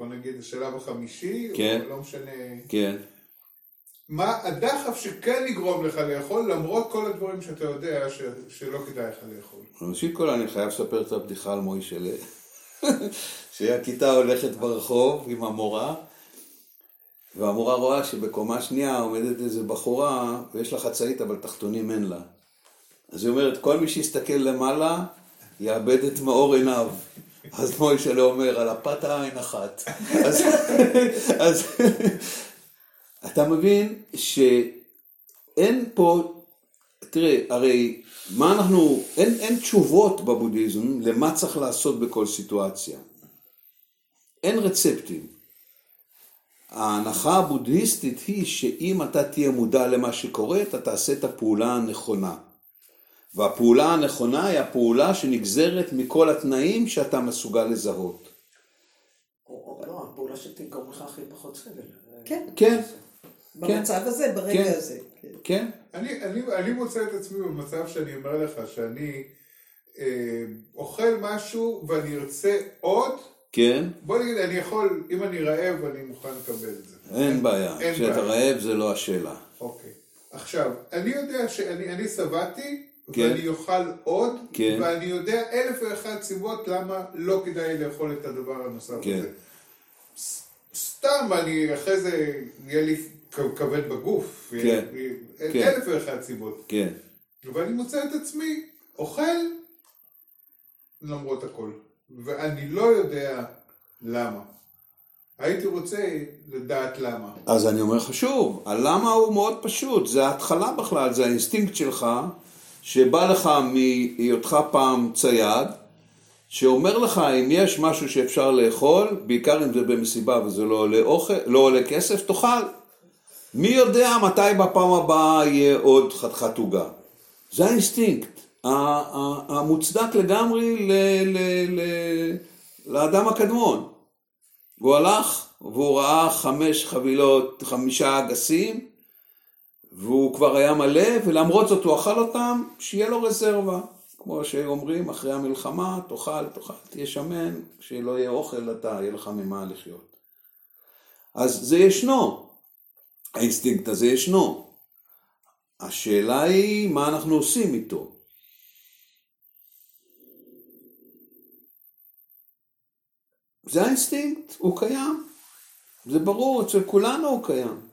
בוא נגיד השלב החמישי, כן. או לא משנה, כן. מה הדחף שכן יגרום לך לאכול למרות כל הדברים שאתה יודע ש... שלא כדאי לך לאכול. ראשית כל אני חייב לספר את הבדיחה על מוישלה. שהכיתה הולכת ברחוב עם המורה, והמורה רואה שבקומה שנייה עומדת איזה בחורה, ויש לה חצאית אבל תחתונים אין לה. אז היא אומרת, כל מי שיסתכל למעלה, יאבד את מאור עיניו. אז מוישלה אומר, על הפתה עין אחת. אז, אז אתה מבין שאין פה תראה, הרי מה אנחנו, אין, אין תשובות בבודהיזם למה צריך לעשות בכל סיטואציה. אין רצפטים. ההנחה הבודהיסטית היא שאם אתה תהיה מודע למה שקורה, אתה תעשה את הפעולה הנכונה. והפעולה הנכונה היא הפעולה שנגזרת מכל התנאים שאתה מסוגל לזהות. או, לא, הפעולה שתגרום לך הכי פחות סבל. כן. כן, במצב הזה, ברגע כן. הזה. כן. כן, אני, אני, אני מוצא את עצמי במצב שאני אומר לך שאני אה, אוכל משהו ואני ארצה עוד, כן, בוא נגיד, אני יכול, אם אני רעב, אני מוכן לקבל את זה. אין בעיה. כשאתה. רעב זה לא השאלה. אוקיי. עכשיו, אני יודע שאני אני שבעתי, כן. ואני אוכל עוד, כן. ואני יודע אלף ואחת סיבות למה לא כדאי לאכול את הדבר הנוסף כן. הזה. סתם, אני אחרי זה, יהיה לי כבד בגוף. כן. כן. אלף ואחת סיבות. כן, ואני מוצא את עצמי אוכל למרות הכל. ואני לא יודע למה. הייתי רוצה לדעת למה. אז אני אומר לך שוב, הלמה הוא מאוד פשוט, זה ההתחלה בכלל, זה האינסטינקט שלך, שבא לך מהיותך פעם צייד, שאומר לך אם יש משהו שאפשר לאכול, בעיקר אם זה במסיבה וזה לא עולה, אוכל, לא עולה כסף, תאכל. מי יודע מתי בפעם הבאה יהיה עוד חתיכת עוגה. זה האינסטינקט, המוצדק לגמרי ל- ל- ל- לאדם הקדמון. והוא הלך, והוא ראה חמש חבילות, חמישה אגסים, והוא כבר היה מלא, ולמרות זאת הוא אכל אותם, שיהיה לו רזרבה. כמו שאומרים, אחרי המלחמה, תאכל, תאכל, תהיה שמן, כשלא יהיה אוכל, אתה, יהיה לך ממה לחיות. אז זה ישנו, האינסטינקט הזה ישנו. השאלה היא, מה אנחנו עושים איתו? זה האינסטינקט, הוא קיים. זה ברור, אצל כולנו הוא קיים.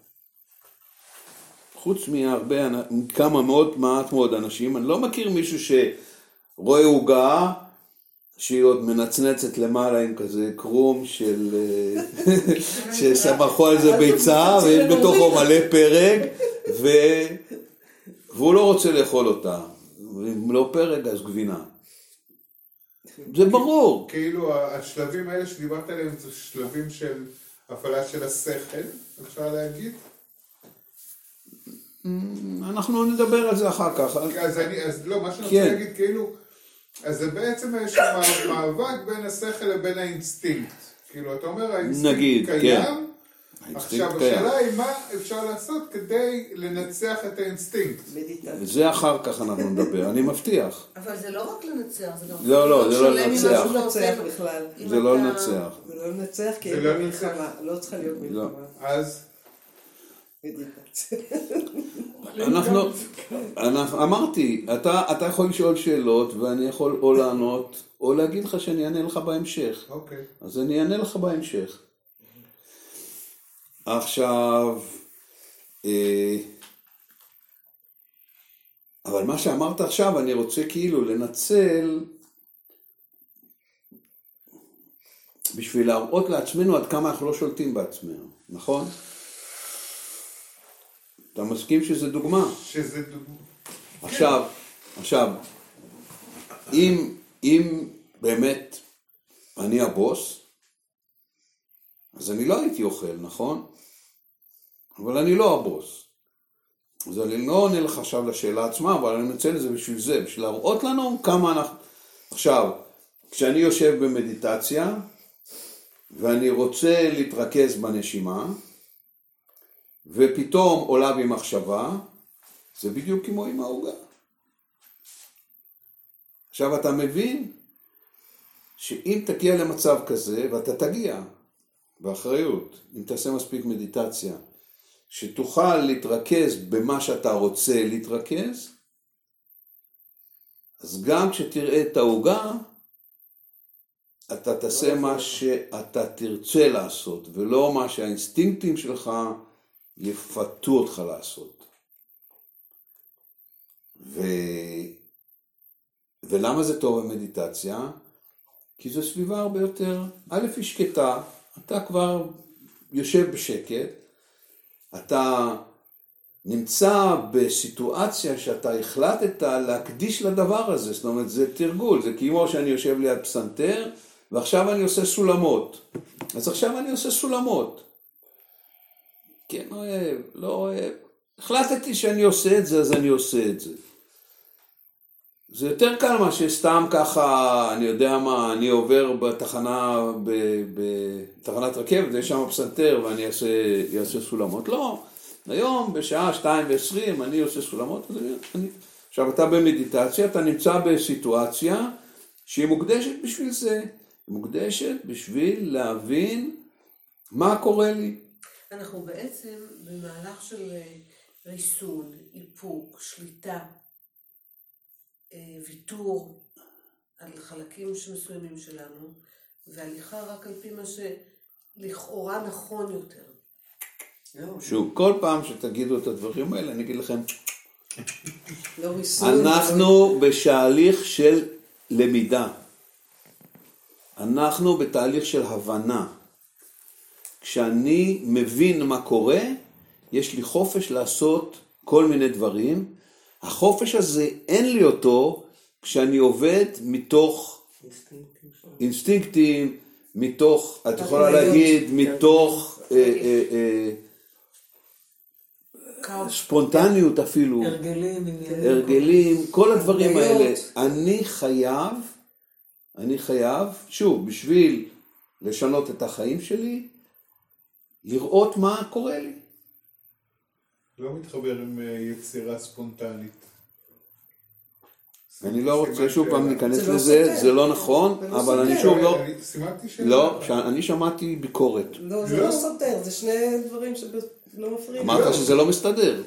חוץ מהרבה, כמה מאוד, מעט מאוד אנשים, אני לא מכיר מישהו שרואה עוגה שהיא עוד מנצנצת למעלה עם כזה קרום של... אה, שסמכו על זה ביצה ויש בתוכו מלא פרג ו... והוא לא רוצה לאכול אותה. אם לא פרג אז גבינה. זה ברור. כאילו השלבים האלה שדיברת עליהם זה שלבים של הפעלה של השכל, אפשר להגיד? אנחנו נדבר על זה אחר כך. אז אני, אז לא, מה שאני כן. רוצה להגיד, כאילו, אז זה בעצם איזשהו מא- מאבק בין השכל לבין האינסטינקט. כאילו, אתה אומר, האינסטינקט נגיד, קיים, כן. עכשיו. השאלה היא מה אפשר לעשות כדי לנצח את האינסטינקט. זה אחר כך אנחנו נדבר, אני מבטיח. אבל זה לא רק לנצח, זה גם... לא, לא, זה לא לנצח. לא זה לא לנצח. זה לא לנצח כי לא. לא צריכה להיות לא. מלחמה. אז. אנחנו, אנחנו, אמרתי, אתה, אתה יכול לשאול שאלות ואני יכול או לענות או להגיד לך שאני אענה לך בהמשך. אוקיי. אז אני אענה לך בהמשך. עכשיו, אה, אבל מה שאמרת עכשיו אני רוצה כאילו לנצל בשביל להראות לעצמנו עד כמה אנחנו לא שולטים בעצמנו, נכון? אתה מסכים שזה דוגמה? שזה דוגמא. עכשיו, עכשיו, אם, אם באמת אני הבוס, אז אני לא הייתי אוכל, נכון? אבל אני לא הבוס. אז אני לא עונה לך עכשיו לשאלה עצמה, אבל אני מנצל את זה בשביל זה, בשביל להראות לנו כמה אנחנו... עכשיו, כשאני יושב במדיטציה, ואני רוצה להתרכז בנשימה, ופתאום עולה בי מחשבה, זה בדיוק כמו עם העוגה. עכשיו אתה מבין שאם תגיע למצב כזה, ואתה תגיע, באחריות, אם תעשה מספיק מדיטציה, שתוכל להתרכז במה שאתה רוצה להתרכז, אז גם כשתראה את העוגה, אתה תעשה מה שאתה תרצה לעשות, ולא מה שהאינסטינקטים שלך יפתו אותך לעשות. ו... ולמה זה טוב המדיטציה? כי זו סביבה הרבה יותר, א' היא שקטה, אתה כבר יושב בשקט, אתה נמצא בסיטואציה שאתה החלטת להקדיש לדבר הזה, זאת אומרת זה תרגול, זה כמו שאני יושב ליד פסנתר ועכשיו אני עושה סולמות, אז עכשיו אני עושה סולמות. כן אוהב, לא אוהב, החלטתי שאני עושה את זה אז אני עושה את זה. זה יותר קל מה שסתם ככה, אני יודע מה, אני עובר בתחנה, בתחנת רכבת, יש שם פסנתר ואני אעשה, אעשה סולמות. לא, היום בשעה שתיים ועשרים אני עושה סולמות, אז אני... עכשיו אתה במדיטציה, אתה נמצא בסיטואציה שהיא מוקדשת בשביל זה, מוקדשת בשביל להבין מה קורה לי. אנחנו בעצם במהלך של אה, ריסון, איפוק, שליטה, אה, ויתור על חלקים מסוימים שלנו, והליכה רק על פי מה שלכאורה נכון יותר. שוב, כל פעם שתגידו את הדברים האלה, אני אגיד לכם, לא ריסון. אנחנו בתהליך של למידה. אנחנו בתהליך של הבנה. כשאני מבין מה קורה, יש לי חופש לעשות כל מיני דברים. החופש הזה, אין לי אותו כשאני עובד מתוך אינסטינקטים, מתוך, את יכולה להגיד, מתוך אה, אה, אה, ספונטניות אפילו, הרגלים. הרגלים, כל הדברים. האלה. אני חייב, אני חייב, שוב, בשביל לשנות את החיים שלי, לראות מה קורה לי. לא מתחבר עם אה, יצירה ספונטנית. אני לא רוצה שוב פעם. להיכנס זה לא לזה. זה לא נכון, לא אבל אני. שוב לא, אני סימנתי שאלה. לא, אני שמעתי ביקורת. לא, זה לא. לא סותר, זה שני דברים שלא מפריעים. אמרת שזה לא מסתדר,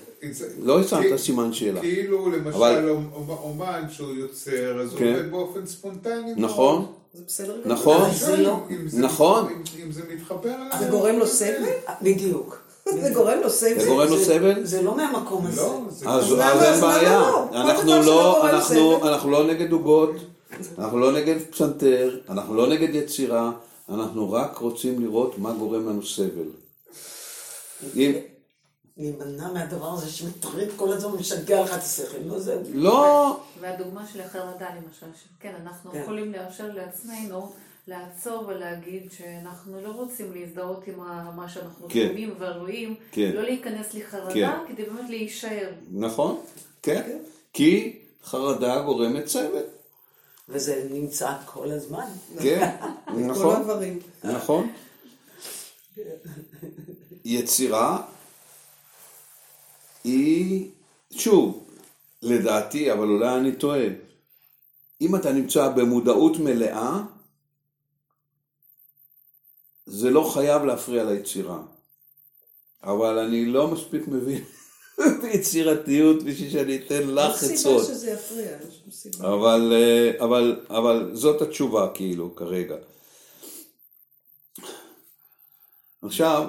לא כי- סימן שאלה. כאילו למשל אומן שהוא יוצר, אז הוא כן. עובד באופן ספונטני. נכון. זה בסדר גמור. נכון, לא- נכון. אם- זה מתחבר. זה גורם לו סבל? בדיוק. זה גורם לו סבל? זה גורם לו זה- סבל? זה לא מהמקום הזה. לא, זה אז אין בעיה, לא? אנחנו לא, אנחנו- סבל. אנחנו לא נגד עוגות, אנחנו לא נגד פסנתר, אנחנו לא נגד יצירה, אנחנו רק רוצים לראות מה גורם לנו סבל. להימנע מהדבר הזה שמטריד כל הזמן ומשגע לך את השכל. נו, זהו. לא, והדוגמה של החרדה למשל, שכן, אנחנו כן. יכולים לאפשר לעצמנו לעצור ולהגיד שאנחנו לא רוצים להזדהות עם מה שאנחנו כן. שומעים ורואים, כן. לא להיכנס לחרדה, כן. כדי באמת להישאר. נכון, כן, כי חרדה גורמת סבל, וזה נמצא כל הזמן. כן, נכון. נכון. יצירה היא, שוב, לדעתי, אבל אולי אני טועה, אם אתה נמצא במודעות מלאה, זה לא חייב להפריע ליצירה. אבל אני לא מספיק מבין ביצירתיות בשביל שאני אתן לך אין עצות. סיבה שזה יפריע, אין שום סיבה. אבל, אה, אבל, אבל זאת התשובה כאילו כרגע. עכשיו,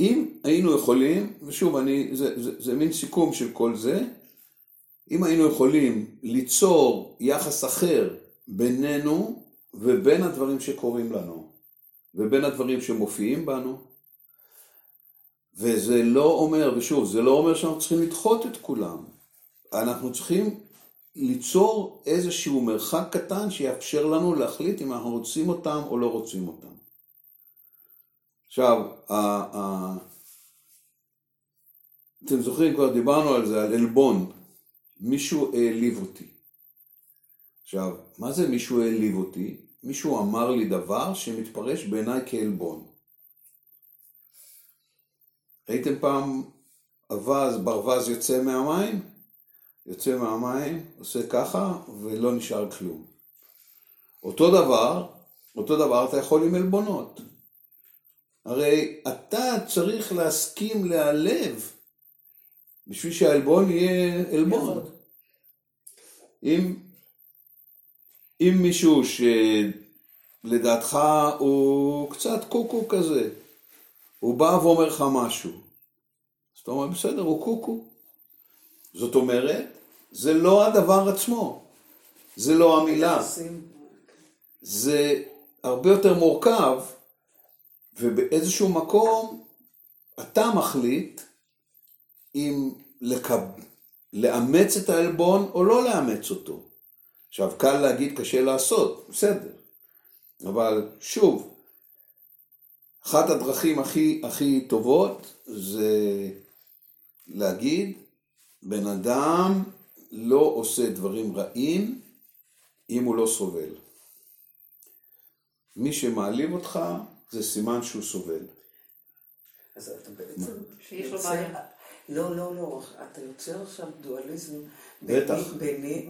אם היינו יכולים, ושוב, אני, זה, זה, זה מין סיכום של כל זה, אם היינו יכולים ליצור יחס אחר בינינו ובין הדברים שקורים לנו, ובין הדברים שמופיעים בנו, וזה לא אומר, ושוב, זה לא אומר שאנחנו צריכים לדחות את כולם. אנחנו צריכים ליצור איזשהו מרחק קטן שיאפשר לנו להחליט אם אנחנו רוצים אותם או לא רוצים אותם. עכשיו, ה- אתם זוכרים, כבר דיברנו על זה, על עלבון. מישהו העליב אותי. עכשיו, מה זה מישהו העליב אותי? מישהו אמר לי דבר שמתפרש בעיניי כעלבון. ראיתם פעם אווז, ברווז יוצא מהמים? יוצא מהמים, עושה ככה, ולא נשאר כלום. אותו דבר, אותו דבר אתה יכול עם עלבונות. הרי אתה צריך להסכים להיעלב בשביל שהעלבון יהיה עלבון. אם, אם מישהו שלדעתך הוא קצת קוקו כזה, הוא בא ואומר לך משהו, אז אתה אומר, בסדר, הוא קוקו. זאת אומרת, זה לא הדבר עצמו, זה לא המילה. זה הרבה יותר מורכב, ובאיזשהו מקום אתה מחליט אם לקב... לאמץ את העלבון או לא לאמץ אותו. עכשיו, קל להגיד, קשה לעשות, בסדר. אבל שוב, אחת הדרכים הכי, הכי טובות זה להגיד, בן אדם לא עושה דברים רעים אם הוא לא סובל. מי שמעליב אותך זה סימן שהוא סובל. אז אתה בעצם... שיש לו בעיה. לא, לא, לא, אתה יוצר עכשיו דואליזם. בטח. ביני,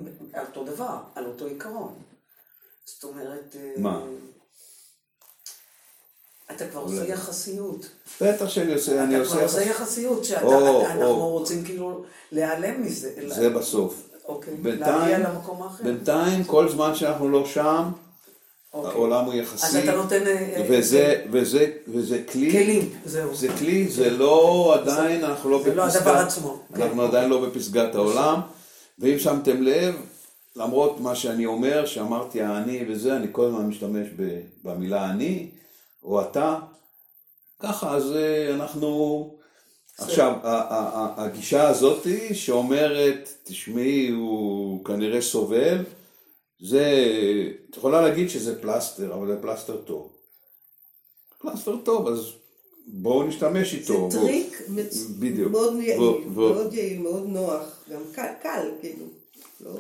אותו דבר, על אותו עיקרון. זאת אומרת... אה, מה? אתה כבר. עושה יחסיות. בטח שאני עושה, אני אתה עושה... כבר עושה יחסיות, שאתה, או, אנחנו או. רוצים כאילו להיעלם מזה. זה בסוף. אוקיי. להגיע למקום האחר. בינתיים, כל זמן שאנחנו לא שם, אוקיי. העולם הוא אז יחסי, אתה נותן... אה, וזה, וזה, וזה כלי, כלים, זהו. זה כלי, זה לא עדיין, אנחנו לא זה לא בפסגת, הדבר עצמו. אנחנו כן. עדיין לא בפסגת העולם, ואם שמתם לב, למרות מה שאני אומר, שאמרתי האני וזה, אני כל הזמן משתמש במילה אני, או אתה, ככה, אז אה, אנחנו... עכשיו, הגישה הזאתי שאומרת, תשמעי, הוא כנראה סובל, זה, את יכולה להגיד שזה פלסטר, אבל זה פלסטר טוב. פלסטר טוב, אז בואו נשתמש זה איתו. בואו. טריק מצ... בדיוק. מאוד יעיל, בוא- בוא. מאוד יעיל, מאוד נוח, גם קל, קל, כאילו. לא...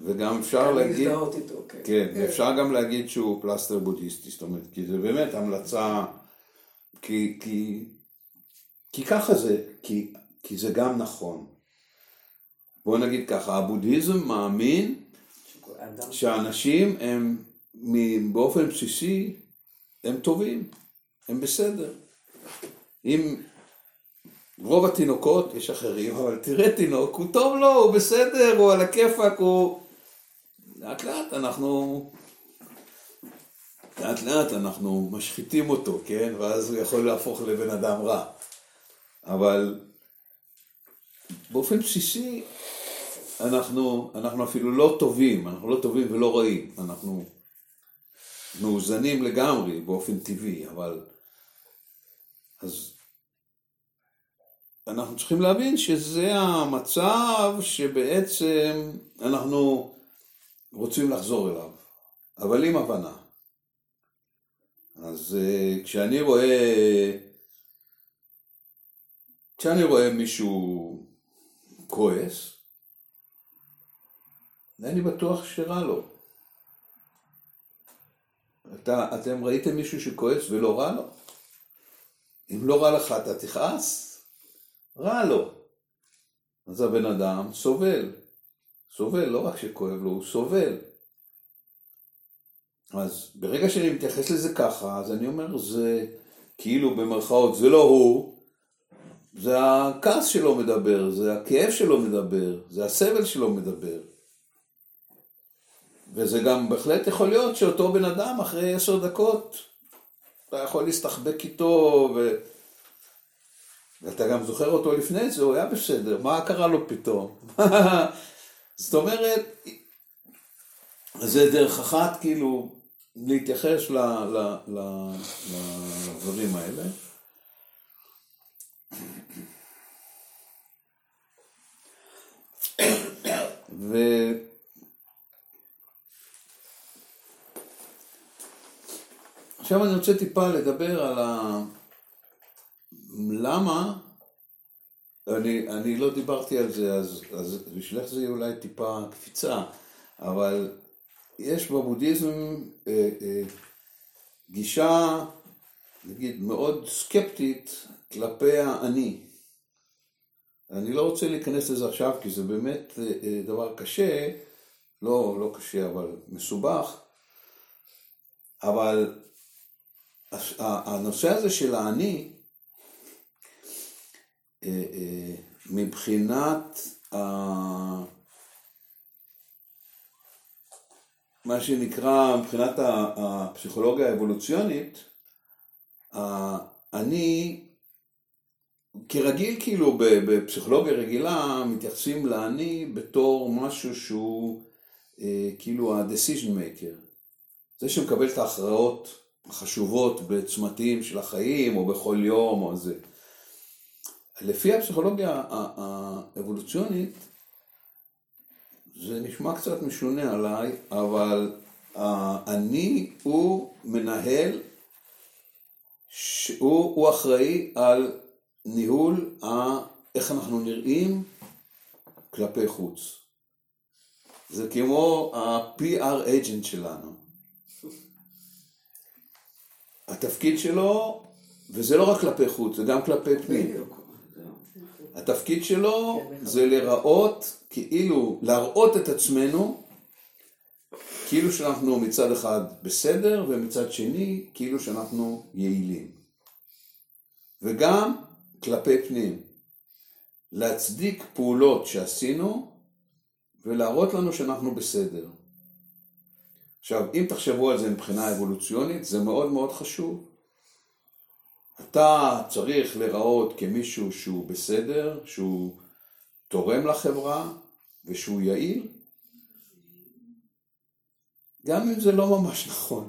וגם אפשר להגיד, להזדהות איתו, כן. כן, אפשר גם להגיד שהוא פלסטר בודהיסטי, זאת אומרת, כי זה באמת המלצה, כי, כי, כי ככה זה, כי, כי זה גם נכון. בואו נגיד ככה, הבודהיזם מאמין שהאנשים הם באופן בסיסי, הם טובים, הם בסדר. אם רוב התינוקות, יש אחרים, אבל תראה תינוק, הוא טוב לו, הוא בסדר, הוא על הכיפאק, הוא... לאט לאט אנחנו... לאט לאט אנחנו משחיתים אותו, כן? ואז הוא יכול להפוך לבן אדם רע. אבל באופן בסיסי, אנחנו, אנחנו אפילו לא טובים, אנחנו לא טובים ולא רעים, אנחנו מאוזנים לגמרי באופן טבעי, אבל אז אנחנו צריכים להבין שזה המצב שבעצם אנחנו רוצים לחזור אליו, אבל עם הבנה. אז אה, כשאני רואה, כשאני רואה מישהו כועס, אני בטוח שרע לו. אתה, אתם ראיתם מישהו שכועס ולא רע לו? אם לא רע לך אתה תכעס? רע לו. אז הבן אדם סובל. סובל, לא רק שכואב לו, הוא סובל. אז ברגע שאני מתייחס לזה ככה, אז אני אומר, זה כאילו במרכאות, זה לא הוא, זה הכעס שלו מדבר, זה הכאב שלו מדבר, זה הסבל שלו מדבר. וזה גם בהחלט יכול להיות שאותו בן אדם אחרי עשר דקות, אתה יכול להסתחבק איתו, ו... ואתה גם זוכר אותו לפני זה, הוא היה בסדר, מה קרה לו פתאום? זאת אומרת, זה דרך אחת כאילו להתייחס לדברים האלה. ו... עכשיו אני רוצה טיפה לדבר על ה... למה, אני, אני לא דיברתי על זה, אז, אז בשבילך זה יהיה אולי טיפה קפיצה, אבל יש בבודהיזם אה, אה, גישה, נגיד, מאוד סקפטית כלפי האני. אני לא רוצה להיכנס לזה עכשיו, כי זה באמת אה, אה, דבר קשה, לא, לא קשה, אבל מסובך, אבל הנושא הזה של האני, אה, אה, מבחינת ה- מה שנקרא, מבחינת הפסיכולוגיה האבולוציונית, אני, כרגיל כאילו בפסיכולוגיה רגילה מתייחסים לאני בתור משהו שהוא אה, כאילו ה-decision maker, זה שמקבל את ההכרעות החשובות בצמתים של החיים או בכל יום או זה. לפי הפסיכולוגיה האבולוציונית זה נשמע קצת משונה עליי, אבל אני הוא מנהל, הוא אחראי על ניהול איך אנחנו נראים כלפי חוץ. זה כמו ה-PR agent שלנו. התפקיד שלו, וזה לא רק כלפי חוץ, זה גם כלפי פנים. התפקיד שלו זה להיראות, כאילו, להראות את עצמנו, כאילו שאנחנו מצד אחד בסדר, ומצד שני, כאילו שאנחנו יעילים. וגם כלפי פנים. להצדיק פעולות שעשינו, ולהראות לנו שאנחנו בסדר. עכשיו, אם תחשבו על זה מבחינה אבולוציונית, זה מאוד מאוד חשוב. אתה צריך להיראות כמישהו שהוא בסדר, שהוא תורם לחברה ושהוא יעיל, גם אם זה לא ממש נכון.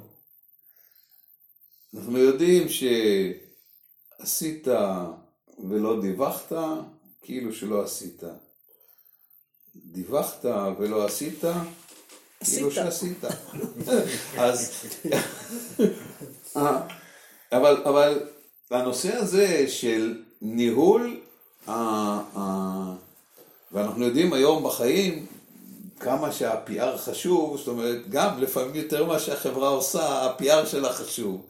אנחנו יודעים שעשית ולא דיווחת, כאילו שלא עשית. דיווחת ולא עשית, כאילו שעשית. אז... אה, אבל, אבל הנושא הזה של ניהול, ה- ה- ואנחנו יודעים היום בחיים כמה שה-PR חשוב, זאת אומרת, גם לפעמים יותר ממה שהחברה עושה, ה-PR שלה חשוב.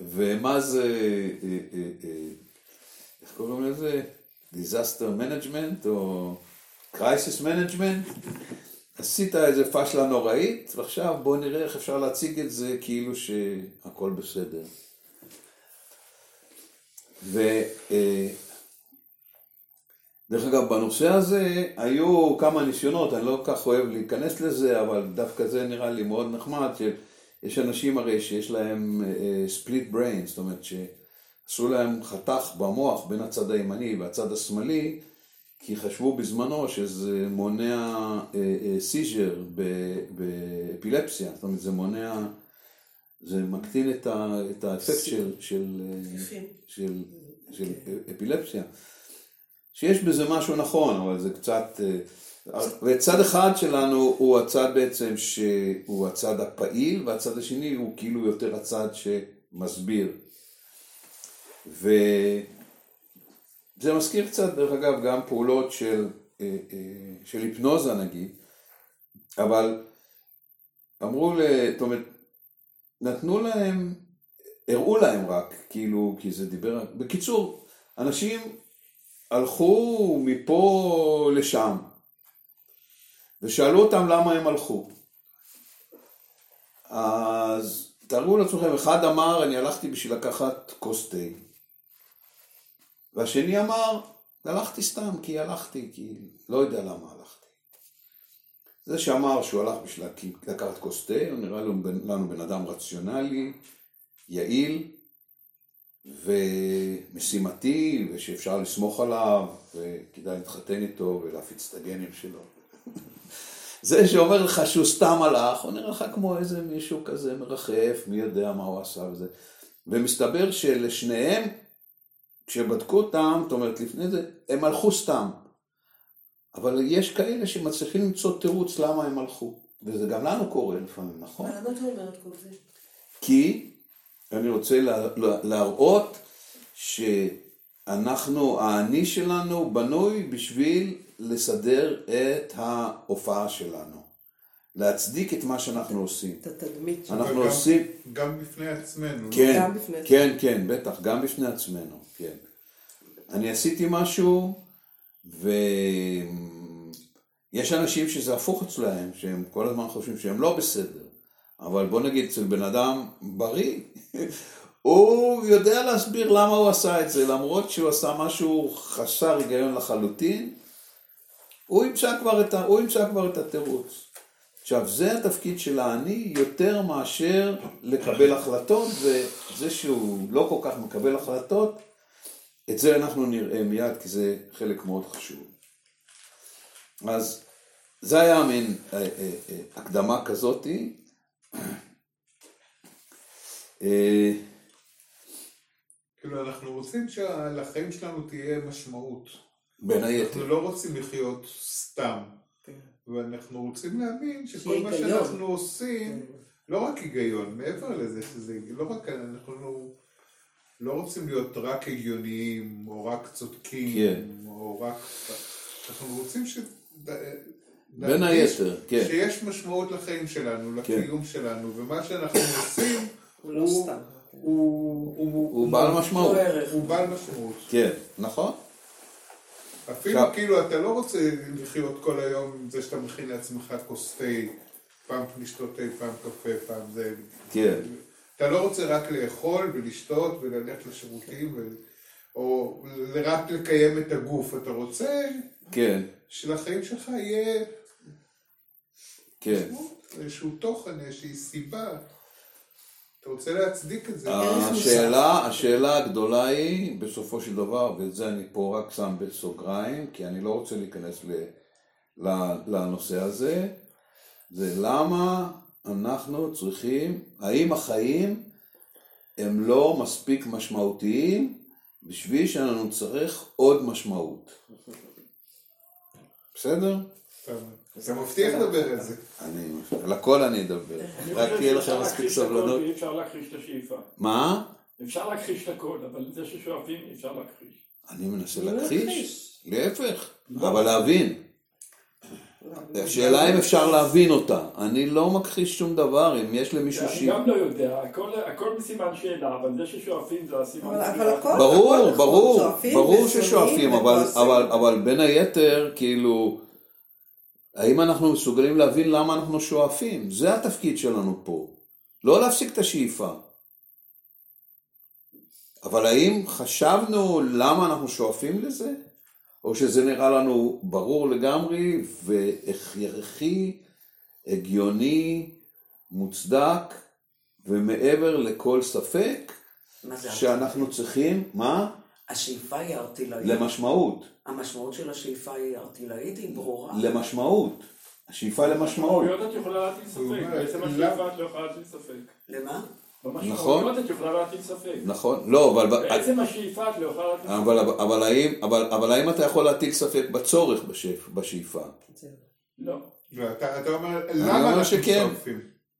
ומה זה, אה, אה, אה, איך קוראים לזה? disaster management או crisis management? עשית איזה פשלה נוראית, ועכשיו בוא נראה איך אפשר להציג את זה כאילו שהכל בסדר. ו... אה, אגב, בנושא הזה היו כמה ניסיונות, אני לא כל כך אוהב להיכנס לזה, אבל דווקא זה נראה לי מאוד נחמד, שיש אנשים הרי שיש להם split brain, זאת אומרת שעשו להם חתך במוח בין הצד הימני והצד השמאלי, כי חשבו בזמנו שזה מונע seizure באפילפסיה, זאת אומרת זה מונע, זה מקטין את, ה, את האפקט של, של, אה. של, של אפילפסיה. שיש בזה משהו נכון, אבל זה קצת... אה, וצד אחד שלנו הוא הצד בעצם שהוא הצד הפעיל, והצד השני הוא כאילו יותר הצד שמסביר. וזה מזכיר קצת, דרך אגב, גם פעולות של, אה, אה, של היפנוזה נגיד, אבל אמרו, זאת אומרת, נתנו להם, הראו להם רק, כאילו, כי זה דיבר, בקיצור, אנשים הלכו מפה לשם, ושאלו אותם למה הם הלכו. אז תארו לעצמכם, אחד אמר, אני הלכתי בשביל לקחת כוס תה. והשני אמר, הלכתי סתם, כי הלכתי, כי לא יודע למה הלכתי. זה שאמר שהוא הלך בשביל לקחת כוס תה, נראה לנו, לנו בן אדם רציונלי, יעיל, ומשימתי, ושאפשר לסמוך עליו, וכדאי להתחתן איתו ולהפיץ את הגנים שלו. זה שאומר לך שהוא סתם הלך, הוא נראה לך כמו איזה מישהו כזה מרחף, מי יודע מה הוא עשה וזה. ומסתבר שלשניהם, כשבדקו אותם, זאת אומרת לפני זה, הם הלכו סתם. אבל יש כאלה שמצליחים למצוא תירוץ למה הם הלכו. וזה גם לנו קורה לפעמים, נכון? למה אתה אומר את כל זה? כי אני רוצה לה, לה, להראות שאנחנו, האני שלנו בנוי בשביל לסדר את ההופעה שלנו. להצדיק את מה שאנחנו עושים. את התדמית שלו. אנחנו עושים... גם בפני עצמנו. לא? כן, גם בפני כן, כן, בטח, גם בפני עצמנו, כן. אני עשיתי משהו, ויש אנשים שזה הפוך אצלהם, שהם כל הזמן חושבים שהם לא בסדר, אבל בוא נגיד אצל בן אדם בריא, הוא יודע להסביר למה הוא עשה את זה, למרות שהוא עשה משהו חסר היגיון לחלוטין, הוא ימצא כבר את, ה, הוא ימצא כבר את התירוץ. עכשיו, זה התפקיד של האני יותר מאשר לקבל החלטות, וזה שהוא לא כל כך מקבל החלטות, את זה אנחנו נראה מיד, כי זה חלק מאוד חשוב. אז זה היה מין אה, אה, אה, הקדמה כזאתי. אה, כאילו, אנחנו רוצים שלחיים שלנו תהיה משמעות. בין היתר. אנחנו לא רוצים לחיות סתם. כן. ואנחנו רוצים להאמין שכל מה. שאנחנו עושים, לא רק היגיון, מעבר לזה שזה, לא רק, אנחנו לא רוצים להיות רק הגיוניים, או רק צודקים, כן. או רק, אנחנו רוצים ש... בין היתר, כן. שיש משמעות לחיים שלנו, כן. לקיום שלנו, ומה שאנחנו עושים, הוא לא הוא- סתם. הוא, הוא, הוא בעל משמעות. הוא בעל משמעות. כן, נכון? אפילו עכשיו- כאילו אתה לא רוצה לחיות כל היום עם זה שאתה מכין לעצמך כוס תה, פעם לשתות תה, פעם קפה, פעם זה. כן. אתה לא רוצה רק לאכול ולשתות וללכת לשירותים, ו... או רק לקיים את הגוף, אתה רוצה כן, שלחיים שלך יהיה כן. איזשהו תוכן, איזושהי סיבה. אתה רוצה להצדיק את זה. אה, השאלה, השאלה הגדולה היא, בסופו של דבר, ואת זה אני פה רק שם בסוגריים, כי אני לא רוצה להיכנס ל, ל, לנושא הזה, זה למה אנחנו צריכים, האם החיים הם לא מספיק משמעותיים בשביל שאנחנו נצטרך עוד משמעות. בסדר? אתה- אתה מבטיח לדבר על זה. אני, על הכל אני אדבר, אני רק תהיה שאפשר מספיק סבלנות. ואי אפשר להכחיש את השאיפה. מה? אפשר להכחיש את הכל, אבל זה ששואפים אי אפשר להכחיש. אני מנסה אני לא להכחיש. להפך, אבל להבין. השאלה אם אפשר להבין אותה. אני לא מכחיש שום דבר, אם יש למישהו אני ש... גם לא יודע, הכל- הכל בסימן שאלה, אבל זה ששואפים זה הסימן שאלה. ברור, ברור, שואפים ברור ששואפים, אבל, וכועסים. אבל, אבל בין היתר, כאילו, האם אנחנו מסוגלים להבין למה אנחנו שואפים? זה התפקיד שלנו פה. לא להפסיק את השאיפה. אבל האם חשבנו למה אנחנו שואפים לזה? או שזה נראה לנו ברור לגמרי והכרחי, הגיוני, מוצדק, ומעבר לכל ספק, מה זה שאנחנו צריכים, מה? השאיפה היא ארטילאית. למשמעות. המשמעות של השאיפה היא ארטילאית, היא ברורה. למשמעות. השאיפה למשמעות. במשמעויות את יכולה להטיל ספק, בעצם למה- השאיפה את לא יכולה להטיל ספק. למה? במשמעויות את יכולה להטיל ספק. נכון? לא, אבל, בעצם השאיפה את לא יכולה להטיל ספק. אבל, אבל, האם, אבל, אבל האם אתה יכול להטיל ספק בצורך בשאיפ, בשאיפה? לא. לא, אתה אתה אומר, למה אנחנו שכן.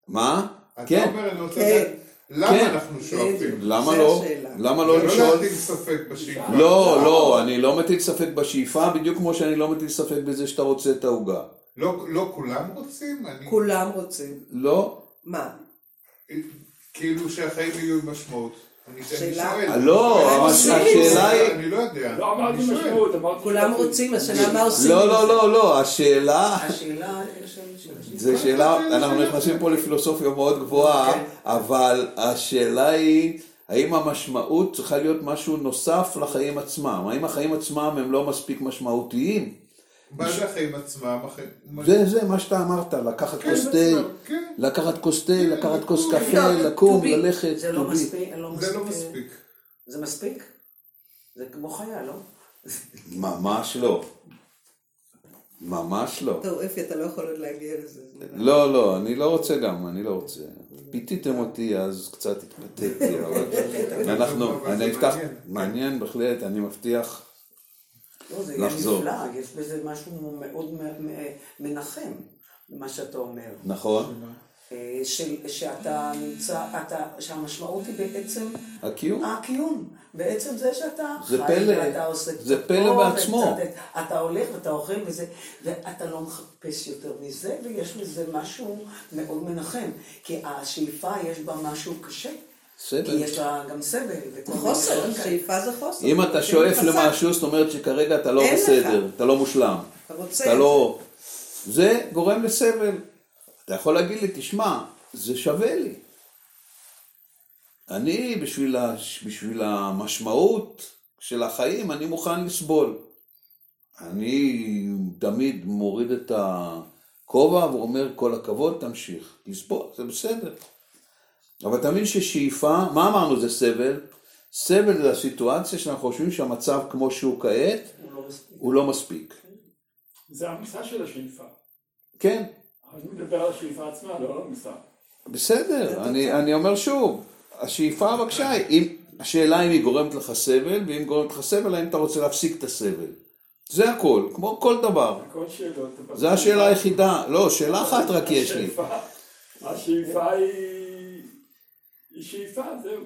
מה? אתה כן. אומר, אני רוצה כן. לדעת, למה כן. אנחנו שואפים? למה זה לא? למה לא לא לשאול? להטיל ספק בשאיפה. לא, לא, אני לא מטיל ספק בשאיפה, בדיוק כמו שאני לא מטיל ספק בזה שאתה רוצה את העוגה. לא לא כולם רוצים? אני- כולם רוצים. לא? מה? כאילו שהחיים יהיו עם משמעות. שואל. לא. השאלה היא... אני לא יודע. לא אמרתי. משמעות, אמרתי... כולם. רוצים, השאלה מה עושים לא, לא, זה. לא, לא, השאלה... השאלה זו שאלה, אנחנו נכנסים פה לפילוסופיה מאוד גבוהה, כן. אבל השאלה היא, האם המשמעות צריכה להיות משהו נוסף לחיים עצמם? האם החיים עצמם הם לא מספיק משמעותיים? מה זה החיים עצמם? זה, זה מה שאתה אמרת, לקחת כן, כוס תה, כן, לקחת כוס תה, לקחת כוס לא, קפה, לא, לקום. ללכת, זה לא. מספיק, לא זה לא מספיק. זה מספיק? זה כמו חיה, לא? ממש לא. ממש לא. טוב, אפי, אתה לא יכול עוד להגיע לזה. לא, לא, אני לא רוצה גם, אני לא רוצה. פיתיתם אותי אז קצת התפתיתי, אבל אנחנו, אני אפתח. מעניין בהחלט, אני מבטיח. לא, זה יהיה. נפלא, יש בזה משהו מאוד מנחם, במה שאתה אומר. נכון? אה, של, שאתה נמצא, אתה, שהמשמעות היא בעצם הקיום. הקיום. בעצם זה שאתה זה חי פלא. ואתה עושה זה פלא בעצמו. וקצת את- אתה הולך ואתה אוכל וזה, ואתה לא מחפש יותר מזה, ויש לזה משהו מאוד מנחם. כי השאיפה יש בה משהו קשה. כי בסדר. יש לה גם סבל. חוסר. שאיפה זה חוסר. אם אתה שואף. למשהו, זאת אומרת שכרגע אתה לא. בסדר, אתה לא מושלם. אתה רוצה אתה את לא... זה גורם לסבל. אתה יכול להגיד לי, תשמע, זה שווה לי. אני, בשביל, הש... בשביל המשמעות של החיים, אני מוכן לסבול. אני תמיד מוריד את הכובע ואומר, כל הכבוד, תמשיך. לסבול, זה בסדר. אבל אתה מבין ששאיפה, מה אמרנו זה סבל? סבל זה הסיטואציה שאנחנו חושבים שהמצב כמו שהוא כעת, הוא לא מספיק. הוא לא מספיק. זה המושא של השאיפה. כן, אני מדבר על השאיפה עצמה, לא על המושא. בסדר, אני, אני אומר שוב, השאיפה בבקשה, השאלה אם היא גורמת לך סבל, ואם גורמת לך סבל, האם אתה רוצה להפסיק את הסבל. זה הכל, כמו כל דבר. הכל שאלות. זו השאלה היחידה. לא, שאלה אחת רק יש לי. השאיפה היא... היא שאיפה, זהו.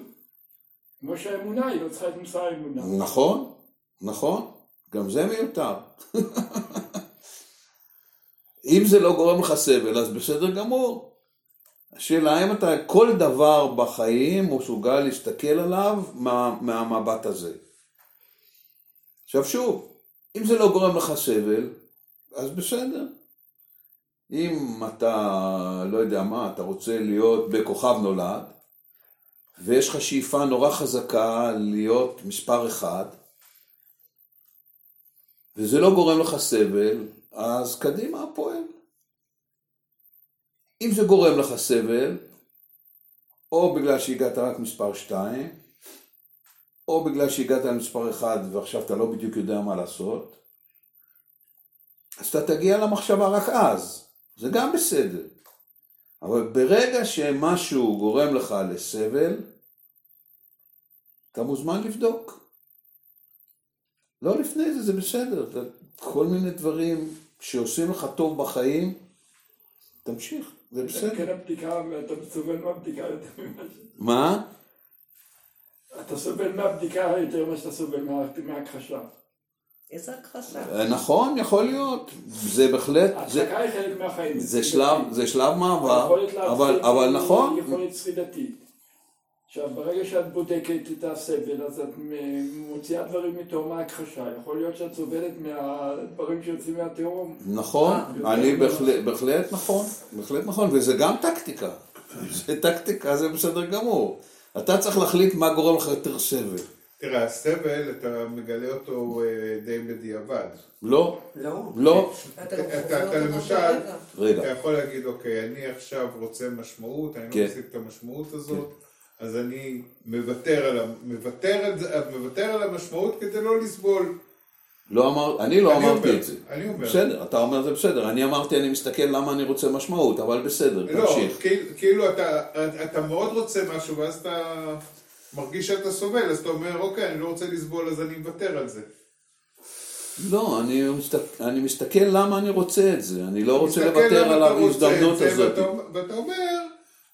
כמו שהאמונה היא לא צריכה את מושא האמונה. נכון, נכון, גם זה מיותר. אם זה לא גורם לך סבל, אז בסדר גמור. השאלה אם אתה, כל דבר בחיים מסוגל להסתכל עליו מה, מהמבט הזה. עכשיו שוב, אם זה לא גורם לך סבל, אז בסדר. אם אתה, לא יודע מה, אתה רוצה להיות בכוכב נולד, ויש לך שאיפה נורא חזקה להיות מספר אחד, וזה לא גורם לך סבל, אז קדימה הפועל. אם זה גורם לך סבל, או בגלל שהגעת רק מספר 2, או בגלל שהגעת למספר 1 ועכשיו אתה לא בדיוק יודע מה לעשות, אז אתה תגיע למחשבה רק אז, זה גם בסדר. אבל ברגע שמשהו גורם לך לסבל, אתה מוזמן לבדוק. לא לפני זה, זה בסדר. כל מיני דברים שעושים לך טוב בחיים, תמשיך, זה כן, בסדר. הבדיקה, אתה סובל מהבדיקה יותר ממה ש... מה? אתה סובל מהבדיקה יותר ממה שאתה סובל מה- מהכחשה. איזה הכחשה. אה, נכון, יכול להיות. זה בהחלט, זה, ההדחקה היא חלק מהחיים. זה שלב, זה שלב מעבר, אבל, אבל נכון, יכולת שרידתית. עכשיו, ברגע שאת בודקת את הסבל, אז את מוציאה דברים מתהום ההכחשה. יכול להיות שאת סובלת מהדברים שיוצאים מהתהום. נכון, אה, אני בהחלט, בהחלט נכון, בהחלט נכון, וזה גם טקטיקה. זה טקטיקה, זה בסדר גמור. אתה צריך להחליט מה גורם לך יותר סבל. תראה, הסבל, אתה מגלה אותו אה, די בדיעבד. לא, לא. לא, אתה אותו למשל- אתה יכול להגיד, אוקיי, אני עכשיו רוצה משמעות, אני כן. לא משיג את המשמעות הזאת, אז אני מוותר על, ה- מוותר על, זה- מוותר על המשמעות כדי לא לסבול. לא אמר, אני לא אני אמרתי אומר, את זה. אני אומר. בסדר, אתה אומר זה בסדר. אני אמרתי, אני מסתכל למה אני רוצה משמעות, אבל בסדר, לא, תמשיך. כאילו- כאילו אתה, אתה מאוד רוצה משהו, ואז אתה מרגיש שאתה סובל, אז אתה אומר, אוקיי, אני לא רוצה לסבול, אז אני מוותר על זה. לא, אני מסתכל, אני מסתכל למה אני רוצה את זה. אני לא רוצה לוותר על ההזדמנות הזאת. ואתה, ואתה אומר,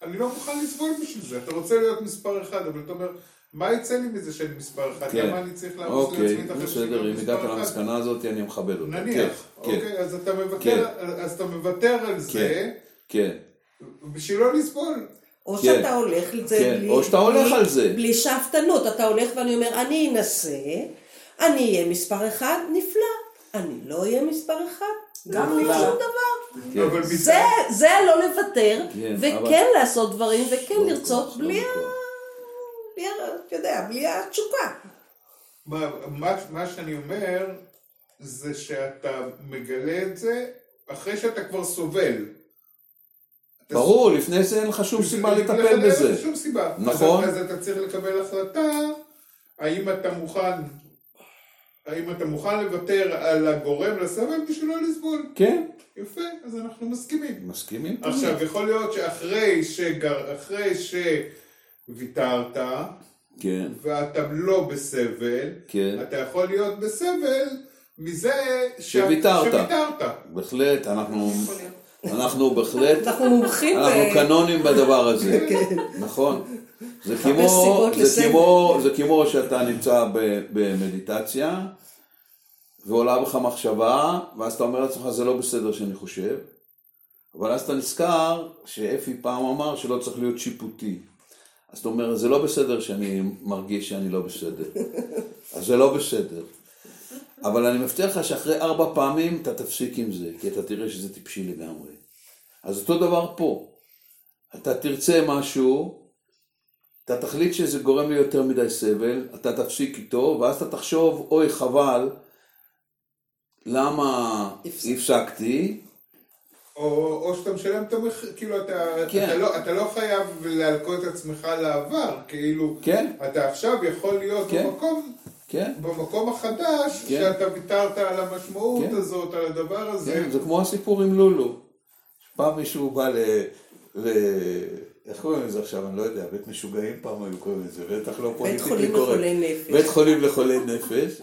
אני לא מוכן לסבול בשביל זה. אתה רוצה להיות מספר אחד, אבל אתה אומר, מה יצא לי מזה שאני מספר אחד? כן. למה אני צריך להרוס אוקיי, לעצמי את החיים שלי בסדר, אם הגעת? למסקנה הזאת, אני מכבד אותה. נניח, כן, כן, אוקיי, אז אתה כן. מוותר, אז אתה מוותר על זה, כן. בשביל לא לסבול. או כן. שאתה הולך לזה כן, בלי... או שאתה הולך בלי- על זה. בלי שאפתנות, אתה הולך ואני אומר, אני אנסה, אני אהיה מספר אחד, נפלא. אני לא אהיה מספר אחד, גם לא. שום דבר. כן. זה, זה לא לוותר, כן, וכן אבל- לעשות דברים, וכן לא לרצות בכוח, בלי לא ה... בלי ה... אתה יודע, בלי התשוקה. מה, מה, מה שאני אומר, זה שאתה מגלה את זה אחרי שאתה כבר סובל. ברור, לפני זה אין לך שום סיבה לטפל לכן אין בזה. לך שום סיבה. נכון. אז, אתה צריך לקבל החלטה, האם אתה מוכן, האם אתה מוכן לוותר על הגורם לסבל בשביל לא לסבול. כן, יפה, אז אנחנו מסכימים. מסכימים. עכשיו, יכול להיות שאחרי שגר, אחרי שוויתרת, כן, ואתה לא בסבל, כן. אתה יכול להיות בסבל מזה ש- שוויתרת. שוויתרת. בהחלט, אנחנו, אנחנו בהחלט, אנחנו מומחים אנחנו קנונים בדבר הזה, נכון. זה כמו, זה. כמו, זה כמו שאתה נמצא במדיטציה, ועולה בך מחשבה, ואז אתה אומר לעצמך, זה לא בסדר שאני חושב, אבל אז אתה נזכר שאפי פעם אמר שלא צריך להיות שיפוטי. אז אתה אומר, זה לא בסדר שאני מרגיש שאני לא בסדר. אז זה לא בסדר. אבל אני מבטיח לך שאחרי ארבע פעמים אתה תפסיק עם זה, כי אתה תראה שזה טיפשי לגמרי. אז אותו דבר פה. אתה תרצה משהו, אתה תחליט שזה גורם לי יותר מדי סבל, אתה תפסיק איתו, ואז אתה תחשוב, אוי חבל, למה הפסק. הפסקתי? או, או שאתה משלם את המחיר, כאילו אתה, כן. אתה, לא, אתה לא חייב להלקות את עצמך לעבר, כאילו כן, אתה עכשיו יכול להיות כן. במקום, כן, במקום החדש, כן. שאתה ויתרת על המשמעות כן. הזאת, על הדבר הזה. כן, זה כמו הסיפור עם לולו. פעם מישהו בא ל... ל... איך קוראים לזה עכשיו? אני לא יודע, בית משוגעים פעם היו קוראים לזה, בטח לא בית פוליטיקלי חולים קורקט. לחולי נפש. בית חולים לחולי נפש.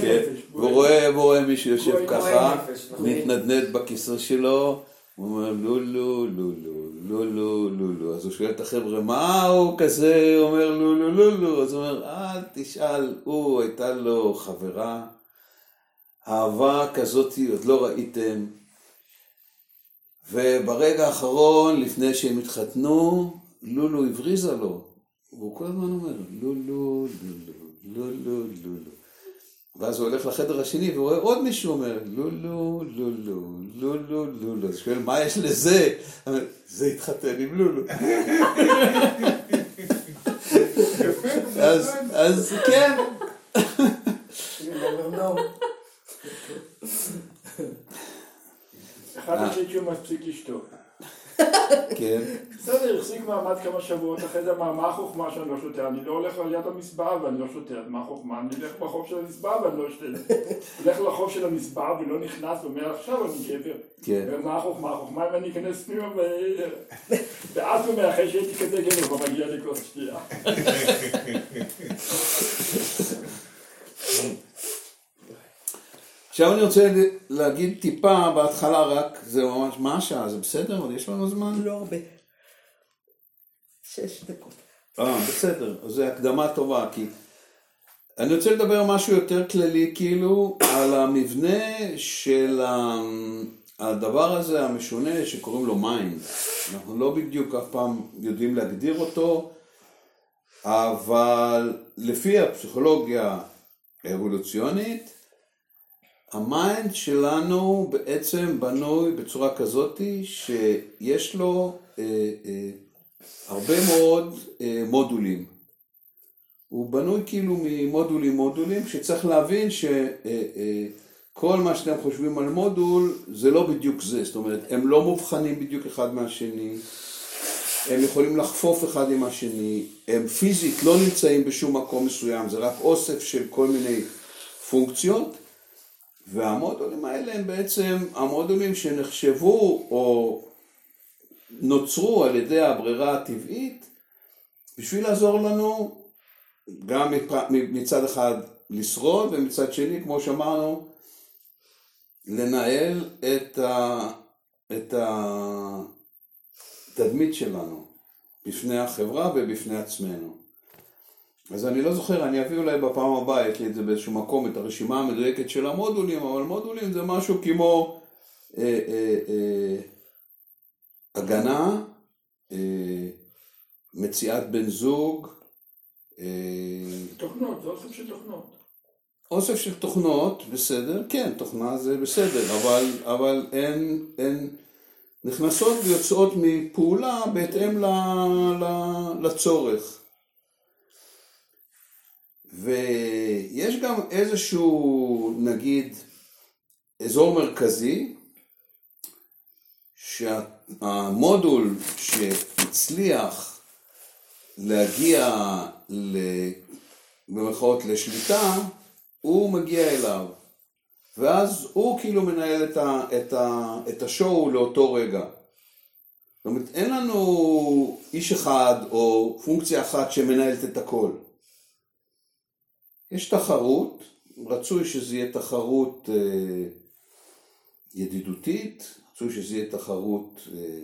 כן. והוא רואה, מישהו יושב ככה, נכון. מתנדנד בכיסא שלו, הוא אומר לולו, לולו, לולו, לולו, אז הוא שואל את החבר'ה, מה הוא כזה? אומר לולו, לולו, אז הוא אומר, אל תשאל, הוא, הייתה לו חברה, אהבה כזאתי עוד לא ראיתם, וברגע האחרון, לפני שהם התחתנו, לולו הבריזה לו, והוא כל הזמן אומר, לולו, לולו, לולו, לולו. ואז הוא הולך לחדר השני ורואה עוד מישהו אומר, לולו, לולו, לולו, לולו. אז שואל, מה יש לזה? זה התחתן עם לולו. אז, כן, אחד החליט שהוא מפסיק לשתות. כן, בסדר, החזיק מעמד כמה שבועות אחרי זה, אמר, מה החוכמה שאני לא שותה? אני לא הולך על יד המסבעה ואני לא שותה, מה החוכמה? אני אלך ברחוב של המסבעה ואני לא אשתה. הולך לרחוב של המסבעה ולא נכנס, ומעכשיו אני גבר. כן. ומה החוכמה? החוכמה אם אני אכנס פנימה ו... ואז הוא מאחל שהייתי כזה גבר, אבל מגיע לי כוס שתייה. עכשיו אני רוצה להגיד טיפה בהתחלה רק, זה ממש, מה השעה? זה בסדר? עוד יש לנו זמן? לא הרבה. שש דקות. אה, בסדר, זו הקדמה טובה, כי אני רוצה לדבר על משהו יותר כללי, כאילו, על המבנה של ה- הדבר הזה המשונה שקוראים לו mind. אנחנו לא בדיוק אף פעם יודעים להגדיר אותו, אבל לפי הפסיכולוגיה האבולוציונית, ה mind שלנו בעצם בנוי בצורה כזאתי שיש לו אה, אה, הרבה מאוד אה, מודולים. הוא בנוי כאילו ממודולים מודולים, שצריך להבין שכל מה שאתם חושבים על מודול זה לא בדיוק זה, זאת אומרת, הם לא מובחנים בדיוק אחד מהשני, הם יכולים לחפוף אחד עם השני, הם פיזית לא נמצאים בשום מקום מסוים, זה רק אוסף של כל מיני פונקציות, והמודולים האלה הם בעצם המודולים שנחשבו או נוצרו על ידי הברירה הטבעית בשביל לעזור לנו גם מצד אחד לשרוד ומצד שני, כמו שאמרנו, לנהל את, ה, את התדמית שלנו בפני החברה ובפני עצמנו. אז אני לא זוכר, אני אביא אולי בפעם הבאה, יש לי את זה באיזשהו מקום, את הרשימה המדויקת של המודולים, אבל מודולים זה משהו כמו אה, אה, אה, הגנה, אה, מציאת בן זוג, אה, תוכנות, זה אוסף של תוכנות. אוסף של תוכנות, בסדר, כן, תוכנה זה בסדר, אבל, אבל הן, הן נכנסות ויוצאות מפעולה בהתאם ל, ל, לצורך. ויש גם איזשהו, נגיד, אזור מרכזי, שהמודול שהצליח להגיע ל... במירכאות לשליטה, הוא מגיע אליו. ואז הוא כאילו מנהל את, ה, את, ה, את השואו לאותו רגע. זאת אומרת, אין לנו איש אחד או פונקציה אחת שמנהלת את הכל. יש תחרות רצוי שזה יהיה תחרות אה, ידידותית, רצוי שזה יהיה תחרות אה,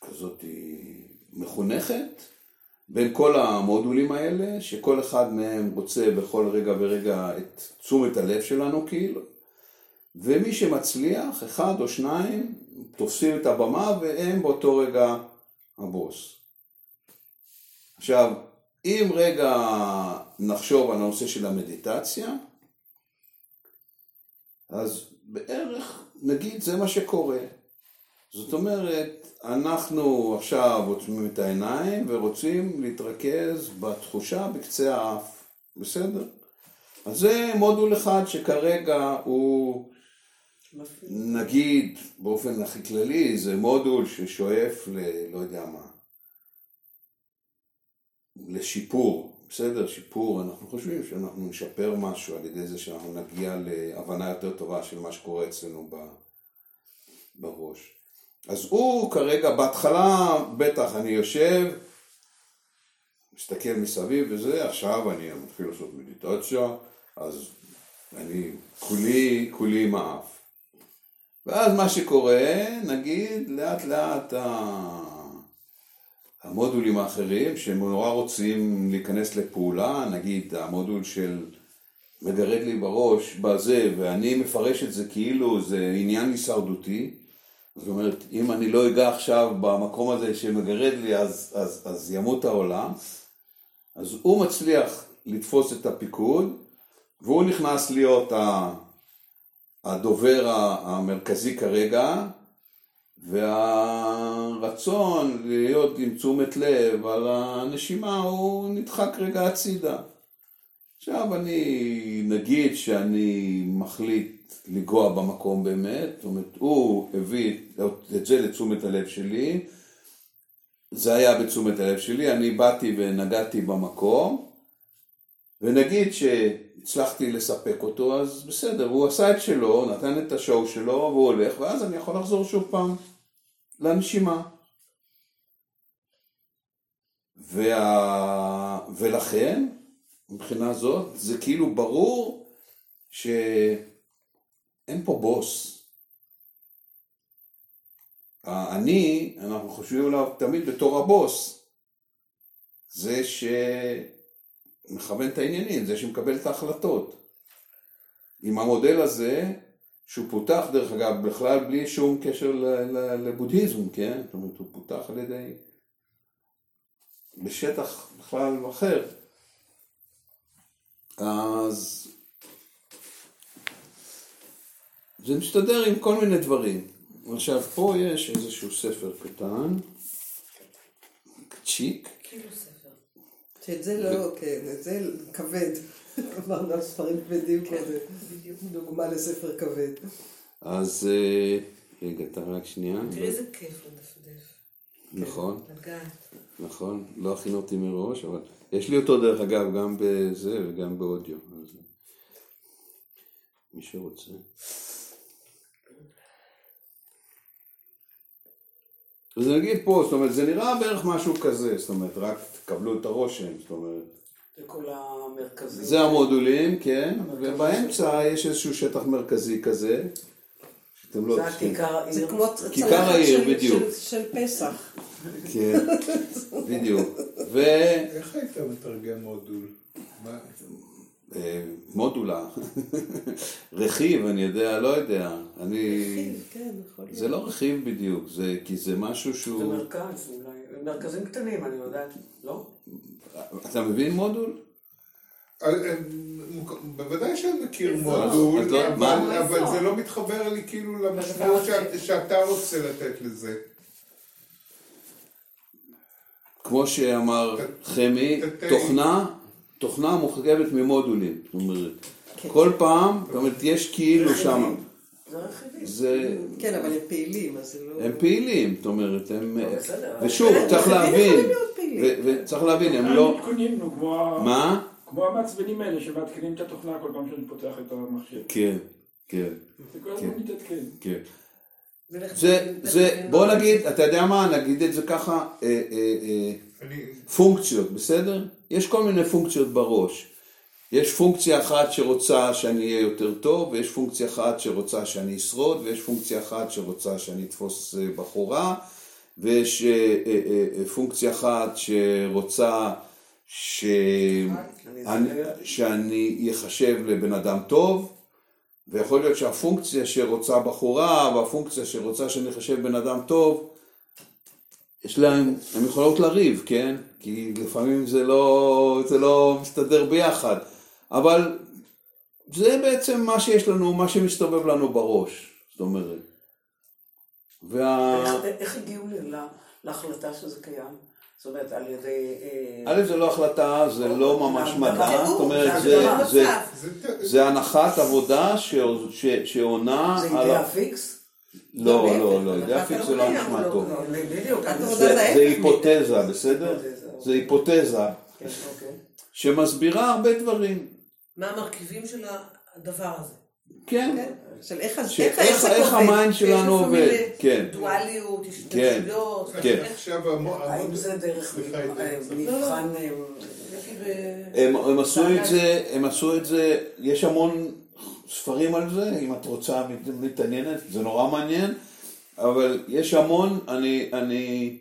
כזאת מחונכת בין כל המודולים האלה, שכל אחד מהם רוצה בכל רגע ורגע את תשומת הלב שלנו כאילו, ומי שמצליח, אחד או שניים, תופסים את הבמה והם באותו רגע הבוס. עכשיו, אם רגע נחשוב על הנושא של המדיטציה, אז בערך, נגיד, זה מה שקורה. זאת אומרת, אנחנו עכשיו עוצמים את העיניים ורוצים להתרכז בתחושה בקצה האף, בסדר? אז זה מודול אחד שכרגע הוא, נגיד, באופן הכי כללי, זה מודול ששואף ל... לא יודע מה, לשיפור, בסדר, שיפור, אנחנו חושבים שאנחנו נשפר משהו על ידי זה שאנחנו נגיע להבנה יותר טובה של מה שקורה אצלנו בראש. אז הוא כרגע, בהתחלה בטח אני יושב, מסתכל מסביב וזה, עכשיו אני מתחיל לעשות מדיטציה, אז אני כולי, כולי עם. ואז מה שקורה, נגיד, לאט לאט המודולים האחרים שהם נורא רוצים להיכנס לפעולה, נגיד המודול של מגרד לי בראש בזה, ואני מפרש את זה כאילו זה עניין הישרדותי, זאת אומרת, אם אני לא אגע עכשיו במקום הזה שמגרד לי, אז, אז, אז ימות העולם. אז הוא מצליח לתפוס את הפיקוד, והוא נכנס להיות הדובר המרכזי כרגע, והרצון להיות עם תשומת לב על הנשימה הוא נדחק רגע הצידה. עכשיו אני, נגיד שאני מחליט לנגוע במקום באמת, זאת אומרת, הוא הביא את זה לתשומת הלב שלי, זה היה בתשומת הלב שלי, אני באתי ונגעתי במקום, ונגיד שהצלחתי לספק אותו, אז בסדר, הוא עשה את שלו, נתן את השואו שלו, והוא הולך, ואז אני יכול לחזור שוב פעם לנשימה. וה... ולכן, מבחינה זאת, זה כאילו ברור שאין פה בוס. אני, אנחנו חושבים עליו תמיד בתור הבוס. זה שמכוון את העניינים, זה שמקבל את ההחלטות. עם המודל הזה, שהוא פותח דרך אגב בכלל בלי שום קשר לבודהיזם, כן? זאת אומרת, הוא פותח על ידי... בשטח בכלל אחר. אז זה מסתדר עם כל מיני דברים. עכשיו, פה יש איזשהו ספר קטן, צ'יק. כאילו ספר. שאת זה לא, כן, את זה כבד. אמרנו על ספרים כבדים כן, כזה. דוגמה לספר כבד. אז אה, רגע, אתה רק שנייה. תראי איזה כיף לדפדף. נכון, לגעת. נכון, לא הכין אותי מראש, אבל יש לי אותו דרך אגב גם בזה וגם באודיו. אז מי שרוצה. אז נגיד פה, זאת אומרת, זה נראה בערך משהו כזה, זאת אומרת, רק תקבלו את הרושם, זאת אומרת. זה כל המרכזים. זה המודולים, כן, ובאמצע יש איזשהו שטח מרכזי כזה, שאתם לא זה העיר. זה כמו כיכר העיר, של- בדיוק. של- פסח. כן, בדיוק. איך היית מתרגם מודול? מה? ומודולה, רכיב, אני יודע, לא יודע, אני... כן, יכול להיות. זה לא רכיב בדיוק, זה, כי זה משהו זה שהוא... מרכז אולי. מרכזים קטנים, אני יודעת. לא? אתה מבין מודול? אה, אה, בוודאי שאני מכיר. מודול, לא- אבל-? אבל זה לא מתחבר לי כאילו למשמעות שאת- שאתה רוצה לתת לזה. כמו שאמר חמי, תוכנה, תוכנה מורכבת ממודולים. זאת אומרת, כן. כל פעם, זאת אומרת, יש כאילו שם, זה. כן, אבל הם פעילים, אז זה לא... הם פעילים, זאת אומרת, הם... לא. ושוב, כן, צריך הם להבין, וצריך להבין, הם לא... מה? כמו המעצבנים האלה שמעדכנים את התוכנה כל פעם שאני פותח את המחשב. כן, כן, זה כל הזמן מתעדכן. כן. זה, זה, בוא נגיד, אתה יודע מה, נגיד את זה ככה, אה, אה, אה. פונקציות, בסדר? יש כל מיני פונקציות בראש. יש פונקציה אחת שרוצה שאני אהיה יותר טוב, ויש פונקציה אחת שרוצה שאני אשרוד, ויש פונקציה אחת שרוצה שאני אתפוס אה, בחורה, ויש אה, אה, פונקציה אחת שרוצה ש... אני, שאני אחשב לבן אדם טוב, ויכול להיות שהפונקציה שרוצה בחורה והפונקציה שרוצה שאני אחשב בן אדם טוב, יש להם, הן יכולות לריב, כן? כי לפעמים זה לא, זה לא מסתדר ביחד, אבל זה בעצם מה שיש לנו, מה שמסתובב לנו בראש, זאת אומרת. וה... איך- איך הגיעו להחלטה שזה קיים? זאת אומרת, על ידי... אה, א', זה לא החלטה, זה לא ממש מדע, זה זאת אומרת, זה זה. זה. זה- זה הנחת עבודה ש, ש, שעונה זה על... אידאה ה- פיקס? לא, לא, לא, הנחת אידאה פיקס זה לא נשמע טוב. לא- לא, זה, זה זה היפותזה, בסדר? זה היפותזה. שמסבירה הרבה דברים. מה המרכיבים של הדבר הזה? כן, כן? של איך שיש שלנו עובד, כן. דואליות, כן. השתלשלויות, כן. המו- האם זה דרך סליחה, אה, איתי. מבחן... אה, הם, הם עשו את זה, הם עשו את זה, יש המון ספרים על זה, אם את רוצה מת- מתעניינת, זה נורא מעניין, אבל יש המון, אני, אני,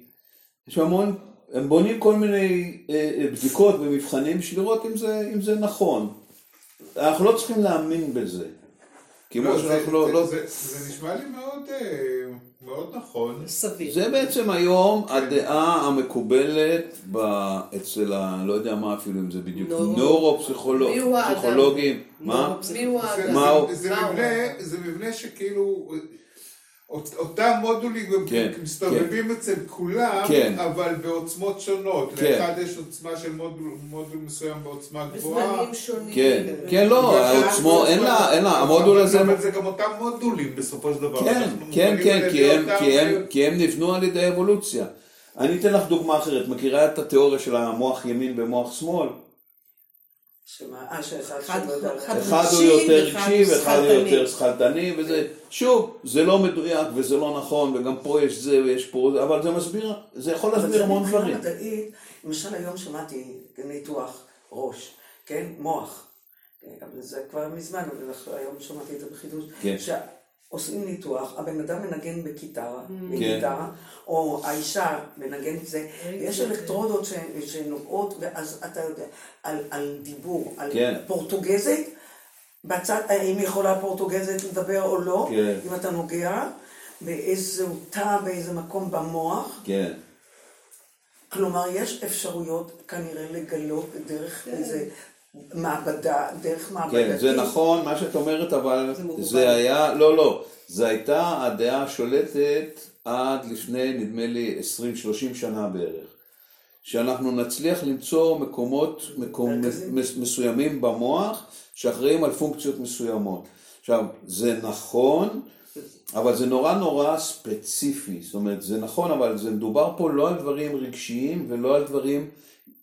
יש המון, הם בונים כל מיני אה, אה, בדיקות ומבחנים בשביל לראות אם זה, אם זה נכון. אנחנו לא צריכים להאמין בזה. כמו לא, זה- שאנחנו לא, זה- לא, זה- זה נשמע לי מאוד, אה, מאוד נכון. סביר. זה בעצם היום הדעה המקובלת ב... אצל ה... לא יודע מה אפילו אם זה בדיוק נוירו- מי הוא האדם? נוירו-פסיכולוגים. מה? מי הוא האדם? זה-? מבנה, זה מבנה שכאילו, אותם מודולים הם כן, מסתובבים אצל כולם, כן. אבל בעוצמות שונות. כן. לאחד יש עוצמה של מודול מודול מסוים בעוצמה גבוהה. בזמנים שונים. כן, כן, לא, העוצמו, אין לה, אין לה, המודול הזה... אבל זה גם אותם מודולים בסופו של דבר. כן, כן, כן, כי הם, כי, הם, כי הם נבנו על ידי אבולוציה. אני אתן לך דוגמה אחרת, מכירה את התיאוריה של המוח ימין ומוח שמאל? שמה? אה, שאחד אחד- הוא יותר רגשי ואחד הוא. יותר שכלתני, וזה, שוב, זה לא מדויק וזה לא נכון, וגם פה יש זה ויש פה זה, אבל זה מסביר, זה יכול אבל להסביר זה המון מבחינה דברים. מדעית, למשל היום שמעתי ניתוח ראש, כן? מוח. כן, אבל זה כבר מזמן, אבל היום שמעתי את זה בחידוש. כן. שעושים ניתוח, הבן אדם מנגן בגיטרה, כן. בגיטרה, או האישה מנגנת זה, ויש אלקטרודות ש- שנוגעות, ואז אתה יודע, על, על דיבור, על כן. פורטוגזית, בצד, האם יכולה פורטוגזית לדבר או לא, כן. אם אתה נוגע, באיזה תא, באיזה מקום במוח, כן, כלומר, יש אפשרויות כנראה לגלות דרך איזה מעבדה, דרך מעבדתית. כן, זה נכון, מה שאת אומרת, אבל זה. זה היה, לא, לא, זה הייתה הדעה השולטת עד לפני, נדמה לי, 20-30 שנה בערך. שאנחנו נצליח למצוא מקומות מקום. מס- מסוימים במוח שאחראים על פונקציות מסוימות. עכשיו, זה נכון, אבל זה נורא נורא ספציפי. זאת אומרת, זה נכון, אבל זה מדובר פה לא על דברים רגשיים ולא על דברים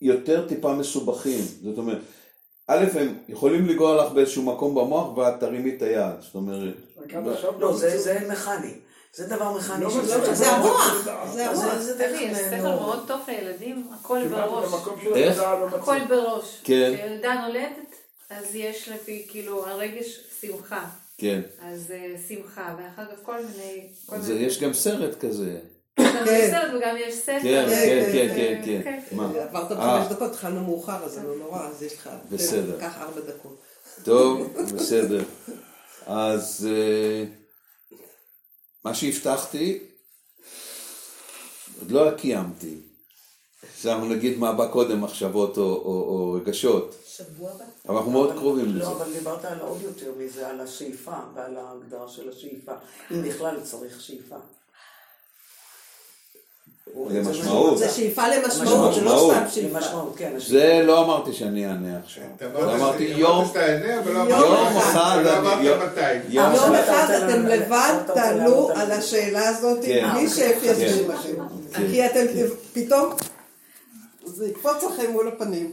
יותר טיפה מסובכים. זאת אומרת, א', הם יכולים לנגוע לך באיזשהו מקום במוח ואת תרימי את היד. זאת אומרת, לא, זה, מכני. זה דבר מכני. לא זה המוח. זה- המוח. זה- ספר מאוד- טוב לילדים, הכל בראש. איך? הכל בראש. כן. כשילדה נולדת, אז יש לפי, כאילו, הרגש שמחה. כן. אז אה, שמחה, ואחר כך כל מיני... כל אז מיני- יש גם סרט כזה. גם כן. יש סרט וגם יש ספר. כן, כן, כן, אה, כן, כן. מה? עברת אה. בחמש דקות, התחלנו מאוחר, אז זה לא נורא, אז יש לך... בסדר. קח ארבע דקות. טוב, בסדר. אז אה, מה שהבטחתי, עוד לא קיימתי. עכשיו נגיד מה בא קודם, מחשבות או, או, או רגשות. שבוע הבא? אבל אנחנו מאוד קרובים לזה. לא, אבל דיברת על עוד יותר מזה, על השאיפה ועל ההגדרה של השאיפה. אם בכלל צריך שאיפה. למשמעות. זה שאיפה למשמעות, זה לא. סתם שאיפה. כן. זה לא אמרתי שאני אענה עכשיו. אמרתי אמרת יום, לא יום אחד אמרת יום- אחד אתם לבד לענות על? השאלה הזאת כן. בלי אה, שאפי אוקיי. יסביר כן. לכם. כן. כי אתם פתאום, זה יקפוץ לכם מול הפנים.